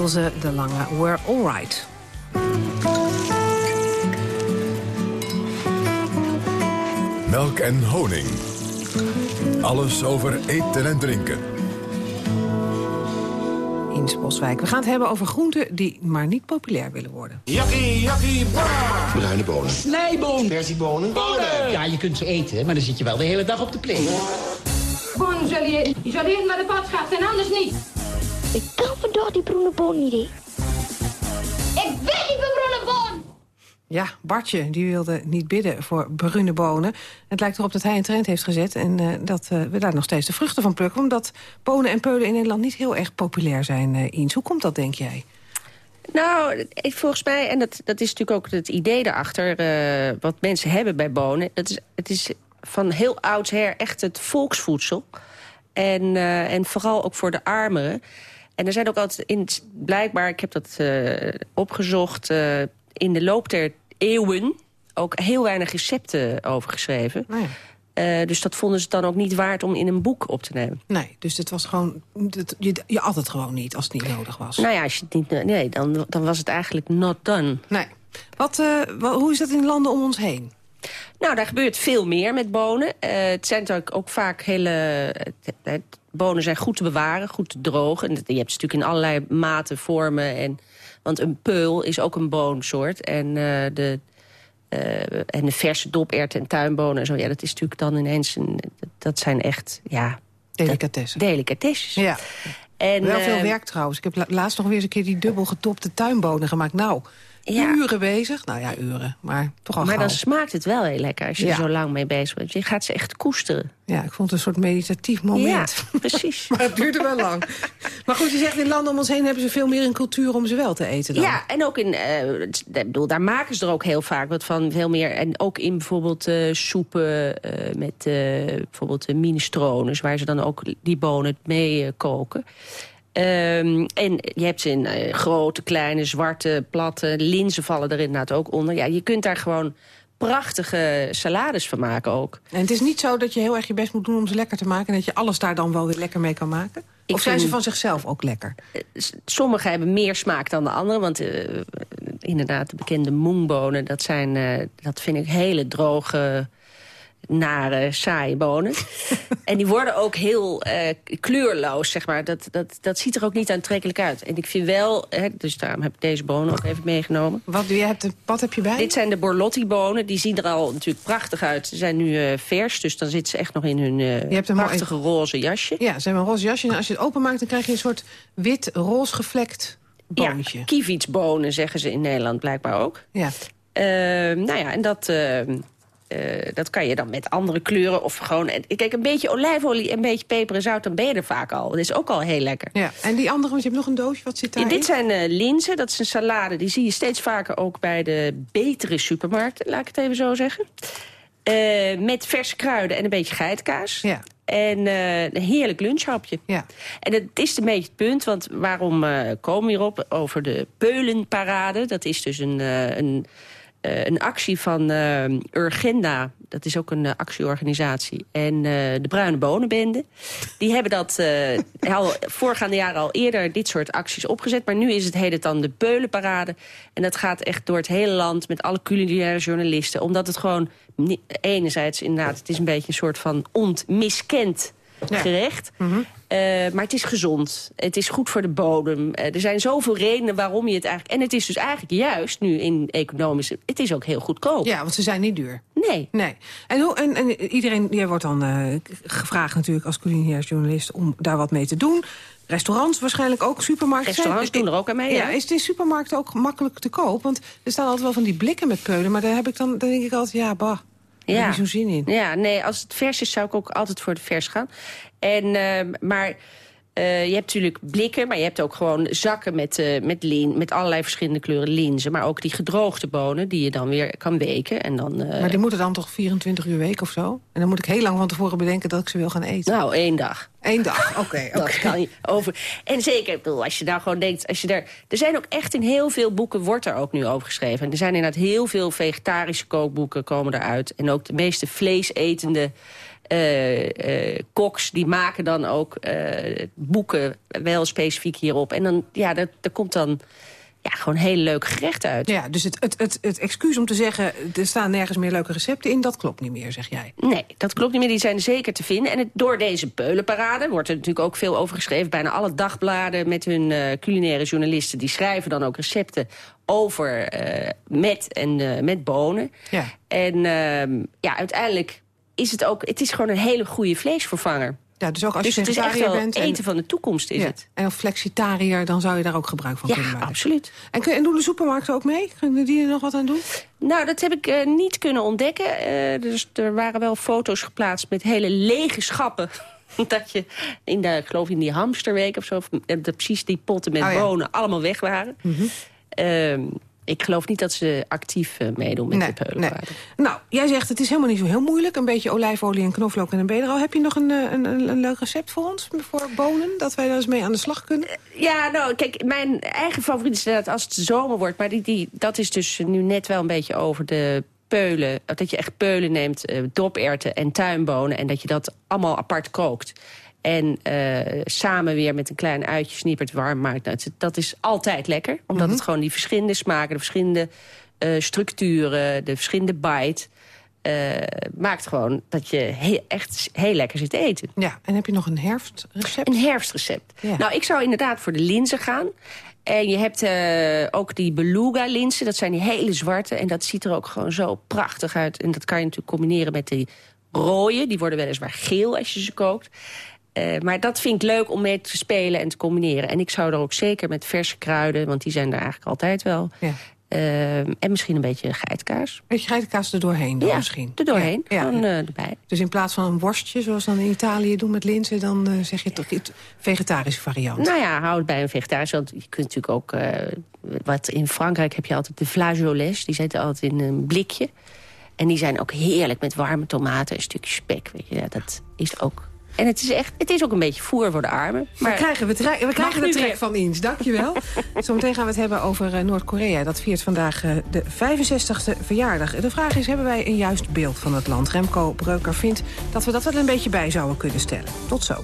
Ilse de Lange, We're Alright. Melk en honing. Alles over eten en drinken. Ines Boswijk. We gaan het hebben over groenten die maar niet populair willen worden. Jakkie, jakkie, Bruine bonen. Snijboon. Versiebonen. Bonen. Ja, je kunt ze eten, maar dan zit je wel de hele dag op de plek. Gewoon zul je, je zult eerst naar de pad gaan en anders niet. Vandaag die groene boon niet. Ik weet niet groene boon. Ja, Bartje die wilde niet bidden voor brune bonen. Het lijkt erop dat hij een trend heeft gezet... en eh, dat eh, we daar nog steeds de vruchten van plukken... omdat bonen en peulen in Nederland niet heel erg populair zijn, uh, Eens. Hoe komt dat, denk jij? Nou, volgens mij, en dat, dat is natuurlijk ook het idee daarachter... Uh, wat mensen hebben bij bonen. Dat is, het is van heel oudsher echt het volksvoedsel. En, uh, en vooral ook voor de armeren. En er zijn ook altijd, in, blijkbaar, ik heb dat uh, opgezocht... in de loop der eeuwen ook heel weinig recepten over geschreven. Ja. Uh, dus dat vonden ze dan ook niet waard om in een boek op te nemen. Nee, dus het was gewoon, het, je, je at het gewoon niet als het niet nodig was. Nou ja, als je het niet, nee, dan, dan was het eigenlijk not done. Nee. Wat, wat, hoe is dat in landen om ons heen? Nou, daar gebeurt veel meer met bonen. Uh, het zijn natuurlijk ook vaak hele... Het, bonen zijn goed te bewaren, goed te drogen. En je hebt ze natuurlijk in allerlei maten, vormen. En, want een peul is ook een boonsoort. En de... Uh, en de verse doperwten en tuinbonen en zo. Ja, dat is natuurlijk dan ineens... Een, dat zijn echt, ja... Delicatessen. Delicatesses. Ja. En, Wel veel werk trouwens. Ik heb la laatst nog weer eens een keer die dubbel getopte tuinbonen gemaakt. Nou, ja. uren bezig. Nou ja, uren, maar toch al Maar gauw. dan smaakt het wel heel lekker als je Ja. er zo lang mee bezig bent. Je gaat ze echt koesteren. Ja, ik vond het een soort meditatief moment. Ja, precies. maar het duurde wel lang. Maar goed, je zegt in landen om ons heen hebben ze veel meer een cultuur om ze wel te eten dan. Ja, en ook in, ik bedoel, daar maken ze er ook heel vaak wat van, veel meer. En ook in bijvoorbeeld eh, soepen eh, met bijvoorbeeld uh, minestrones, waar ze dan ook die bonen mee koken. Um, en je hebt ze in uh, grote, kleine, zwarte, platte. Linzen vallen er inderdaad ook onder. Ja, je kunt daar gewoon prachtige salades van maken ook. En het is niet zo dat je heel erg je best moet doen om ze lekker te maken... en dat je alles daar dan wel weer lekker mee kan maken? Ik of zijn vind- ze van zichzelf ook lekker? Sommige hebben meer smaak dan de andere. Want uh, inderdaad, de bekende moengbonen... dat, zijn, uh, dat vind ik hele droge, nare, saaie bonen. en die worden ook heel uh, kleurloos, zeg maar. Dat, dat, dat ziet er ook niet aantrekkelijk uit. En ik vind wel, hè, dus daarom heb ik deze bonen ook even meegenomen. Wat, je hebt, wat heb je bij? Dit zijn de Borlotti-bonen. Die zien er al natuurlijk prachtig uit. Ze zijn nu uh, vers, dus dan zitten ze echt nog in hun uh, je hebt een prachtige mooi... roze jasje. Ja, ze hebben een roze jasje. En als je het openmaakt, dan krijg je een soort wit-roze gevlekt boontje. Ja, kievitsbonen zeggen ze in Nederland blijkbaar ook. Ja. nou ja, en dat... Uh, dat kan je dan met andere kleuren of gewoon... Kijk, een beetje olijfolie, een beetje peper en zout... dan ben je er vaak al. Dat is ook al heel lekker. Ja, en die andere, want je hebt nog een doosje. Wat zit daarin? Ja, dit zijn uh, linzen, dat is een salade. Die zie je steeds vaker ook bij de betere supermarkten. Laat ik het even zo zeggen. Uh, met verse kruiden en een beetje geitkaas. Ja. En uh, een heerlijk lunchhapje. Ja. En dat is een beetje het punt, want waarom uh, komen we hierop? Over de Peulenparade. Dat is dus een... een uh, een actie van uh, Urgenda, dat is ook een uh, actieorganisatie... en de Bruine Bonenbende. Die hebben dat al voorgaande jaren al eerder dit soort acties opgezet... maar nu is het heet dan de Peulenparade. En dat gaat echt door het hele land met alle culinaire journalisten... omdat het gewoon enerzijds inderdaad... het is een beetje een soort van ontmiskend ja. gerecht... Mhm. Mm -hmm. Uh, maar het is gezond. Het is goed voor de bodem. Uh, er zijn zoveel redenen waarom je het eigenlijk... En het is dus eigenlijk juist nu in economische... Het is ook heel goedkoop. Ja, want ze zijn niet duur. Nee. nee. En, hoe, en, en iedereen jij wordt dan uh, gevraagd natuurlijk als culinair journalist... om daar wat mee te doen. Restaurants waarschijnlijk ook, supermarkten. Restaurants zijn, doen er ook aan mee, ja. ja. Is het in supermarkten ook makkelijk te koop? Want er staan altijd wel van die blikken met peulen... maar daar heb ik dan, dan denk ik altijd, ja, bah... Ja. heb je zo'n zin in. Ja, nee, als het vers is zou ik ook altijd voor de vers gaan. En, uh, maar uh, je hebt natuurlijk blikken, maar je hebt ook gewoon zakken met, uh, met, lin, met allerlei verschillende kleuren linzen. Maar ook die gedroogde bonen die je dan weer kan weken. En dan, maar die moeten dan toch 24 uur weken of zo? En dan moet ik heel lang van tevoren bedenken dat ik ze wil gaan eten. Nou, één dag. Eén dag, oké. Okay, dat okay. kan je over. En zeker, als je nou gewoon denkt... Als je er, er zijn ook echt in heel veel boeken, wordt er ook nu over geschreven. En er zijn inderdaad heel veel vegetarische kookboeken komen eruit. En ook de meeste vleesetende eh, eh, koks die maken dan ook eh, boeken wel specifiek hierop. En dan, ja, dat, er komt dan ja, gewoon hele leuke gerechten uit. Ja, dus het, het, het, het excuus om te zeggen... er staan nergens meer leuke recepten in, dat klopt niet meer, zeg jij. Nee, dat klopt niet meer. Die zijn zeker te vinden. En het, door deze peulenparade wordt er natuurlijk ook veel over geschreven. Bijna alle dagbladen met hun eh, culinaire journalisten... die schrijven dan ook recepten over met en met bonen. Ja. En ehm, ja, uiteindelijk is het ook... Het is gewoon een hele goede vleesvervanger. Ja, dus ook als dus je het is echt vegetariër bent... en- eten van de toekomst is Ja, het. En of flexitariër, dan zou je daar ook gebruik van Ja, kunnen maken. absoluut. En, kun- en doen de supermarkten ook mee? Kunnen die er nog wat aan doen? Nou, dat heb ik eh, niet kunnen ontdekken. Eh, dus er waren wel foto's geplaatst met hele lege schappen. Dat je, in de, ik geloof in die hamsterweek of zo... eh, dat precies die potten met Oh ja. bonen allemaal weg waren. Ehm, ik geloof niet dat ze actief eh, meedoen met Nee, de. Nou, jij zegt het is helemaal niet zo heel moeilijk. Een beetje olijfolie en knoflook en een bedero. Heb je nog een, eh, een, een, een leuk recept voor ons? Voor bonen? Dat wij daar eens mee aan de slag kunnen? Ja, nou, kijk, mijn eigen favoriet is inderdaad als het zomer wordt. Maar die, die, dat is dus nu net wel een beetje over de peulen. Dat je echt peulen neemt, eh, doperwten en tuinbonen... en dat je dat allemaal apart kookt. En eh, samen weer met een klein uitje snippert warm maakt. Nou, dat is altijd lekker. Omdat het gewoon die verschillende smaken, de verschillende eh, structuren... de verschillende bite... eh, maakt gewoon dat je echt heel lekker zit te eten. Ja, en heb je nog een herfstrecept? Een herfstrecept. Ja. Nou, ik zou inderdaad voor de linzen gaan. En je hebt ook die beluga linzen. Dat zijn die hele zwarte. En dat ziet er ook gewoon zo prachtig uit. En dat kan je natuurlijk combineren met die rode. Die worden weliswaar geel als je ze kookt. Eh, maar dat vind ik leuk om mee te spelen en te combineren. En ik zou er ook zeker met verse kruiden, want die zijn er eigenlijk altijd wel. Ja. Eh, en misschien een beetje geitkaas. Beetje geitenkaas er doorheen dan ja, misschien? er doorheen. Ja. Gewoon eh, erbij. Dus in plaats van een worstje, zoals dan in Italië doen met linzen... dan zeg je toch iets vegetarische variant. Nou ja, hou het bij een vegetarisch. Want je kunt natuurlijk ook... wat in Frankrijk heb je altijd de flageolets. Die zitten altijd in een blikje. En die zijn ook heerlijk met warme tomaten en een stukje spek. Weet je. Ja, dat is ook... En het is, echt, het is ook een beetje voer voor de armen. Maar we krijgen, we, we krijgen de trek van Eens, dankjewel. Zometeen gaan we het hebben over eh, Noord-Korea. Dat viert vandaag eh, de 65e verjaardag. De vraag is, hebben wij een juist beeld van het land? Remco Breuker vindt dat we dat wel een beetje bij zouden kunnen stellen. Tot zo.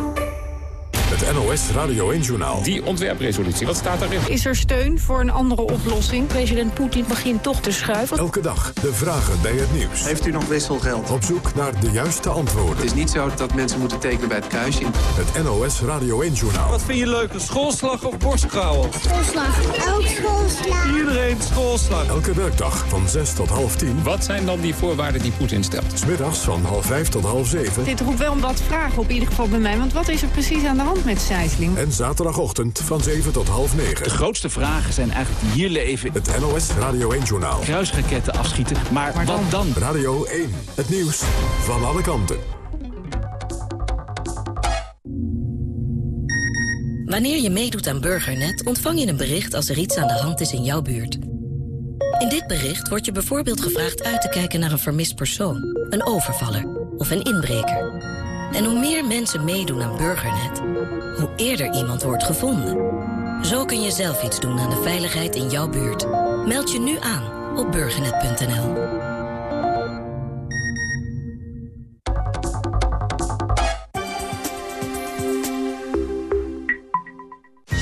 Het NOS Radio 1-journaal. Die ontwerpresolutie, wat staat daarin? Is er steun voor een andere oplossing? President Poetin begint toch te schuiven. Elke dag de vragen bij het nieuws. Heeft u nog wisselgeld? Op zoek naar de juiste antwoorden. Het is niet zo dat mensen moeten tekenen bij het kruisje. Het NOS Radio 1-journaal. Wat vind je leuker, schoolslag of borstkrauwen? Schoolslag. Ook schoolslag. Iedereen schoolslag. Elke werkdag van 6 tot half 10. Wat zijn dan die voorwaarden die Poetin stelt? Smiddags van half 5 tot half 7. Dit roept wel wat vragen op, in ieder geval bij mij. Want wat is er precies aan de hand met Sijsling? En zaterdagochtend van 7 tot half 9. De grootste vragen zijn eigenlijk die hier leven. Het NOS Radio 1-journaal. Kruisraketten afschieten, maar, wat dan? Radio 1. Het nieuws van alle kanten. Wanneer je meedoet aan Burgernet ontvang je een bericht als er iets aan de hand is in jouw buurt. In dit bericht wordt je bijvoorbeeld gevraagd uit te kijken naar een vermist persoon, een overvaller of een inbreker. En hoe meer mensen meedoen aan Burgernet, hoe eerder iemand wordt gevonden. Zo kun je zelf iets doen aan de veiligheid in jouw buurt. Meld je nu aan op burgernet.nl.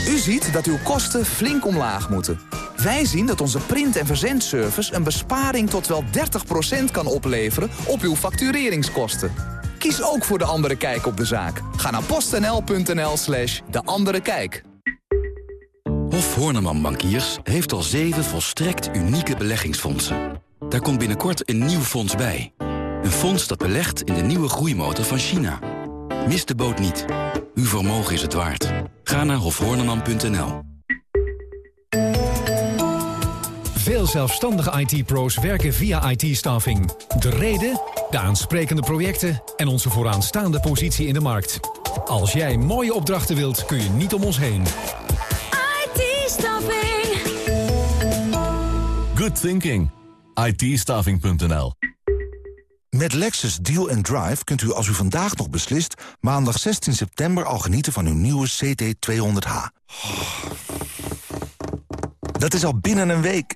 U ziet dat uw kosten flink omlaag moeten. Wij zien dat onze print- en verzendservice een besparing tot wel 30% kan opleveren op uw factureringskosten. Kies ook voor De Andere Kijk op de zaak. Ga naar postnl.nl slash De Andere Kijk. Hof Horneman Bankiers heeft al zeven volstrekt unieke beleggingsfondsen. Daar komt binnenkort een nieuw fonds bij. Een fonds dat belegt in de nieuwe groeimotor van China. Mis de boot niet. Uw vermogen is het waard. Ga naar hofhorneman.nl. Veel zelfstandige IT-pro's werken via IT-staffing. De reden, de aansprekende projecten en onze vooraanstaande positie in de markt. Als jij mooie opdrachten wilt, kun je niet om ons heen. IT-staffing. Good thinking. itstaffing.nl Met Lexus Deal and Drive kunt u als u vandaag nog beslist... maandag 16 september al genieten van uw nieuwe CT200H. Dat is al binnen een week.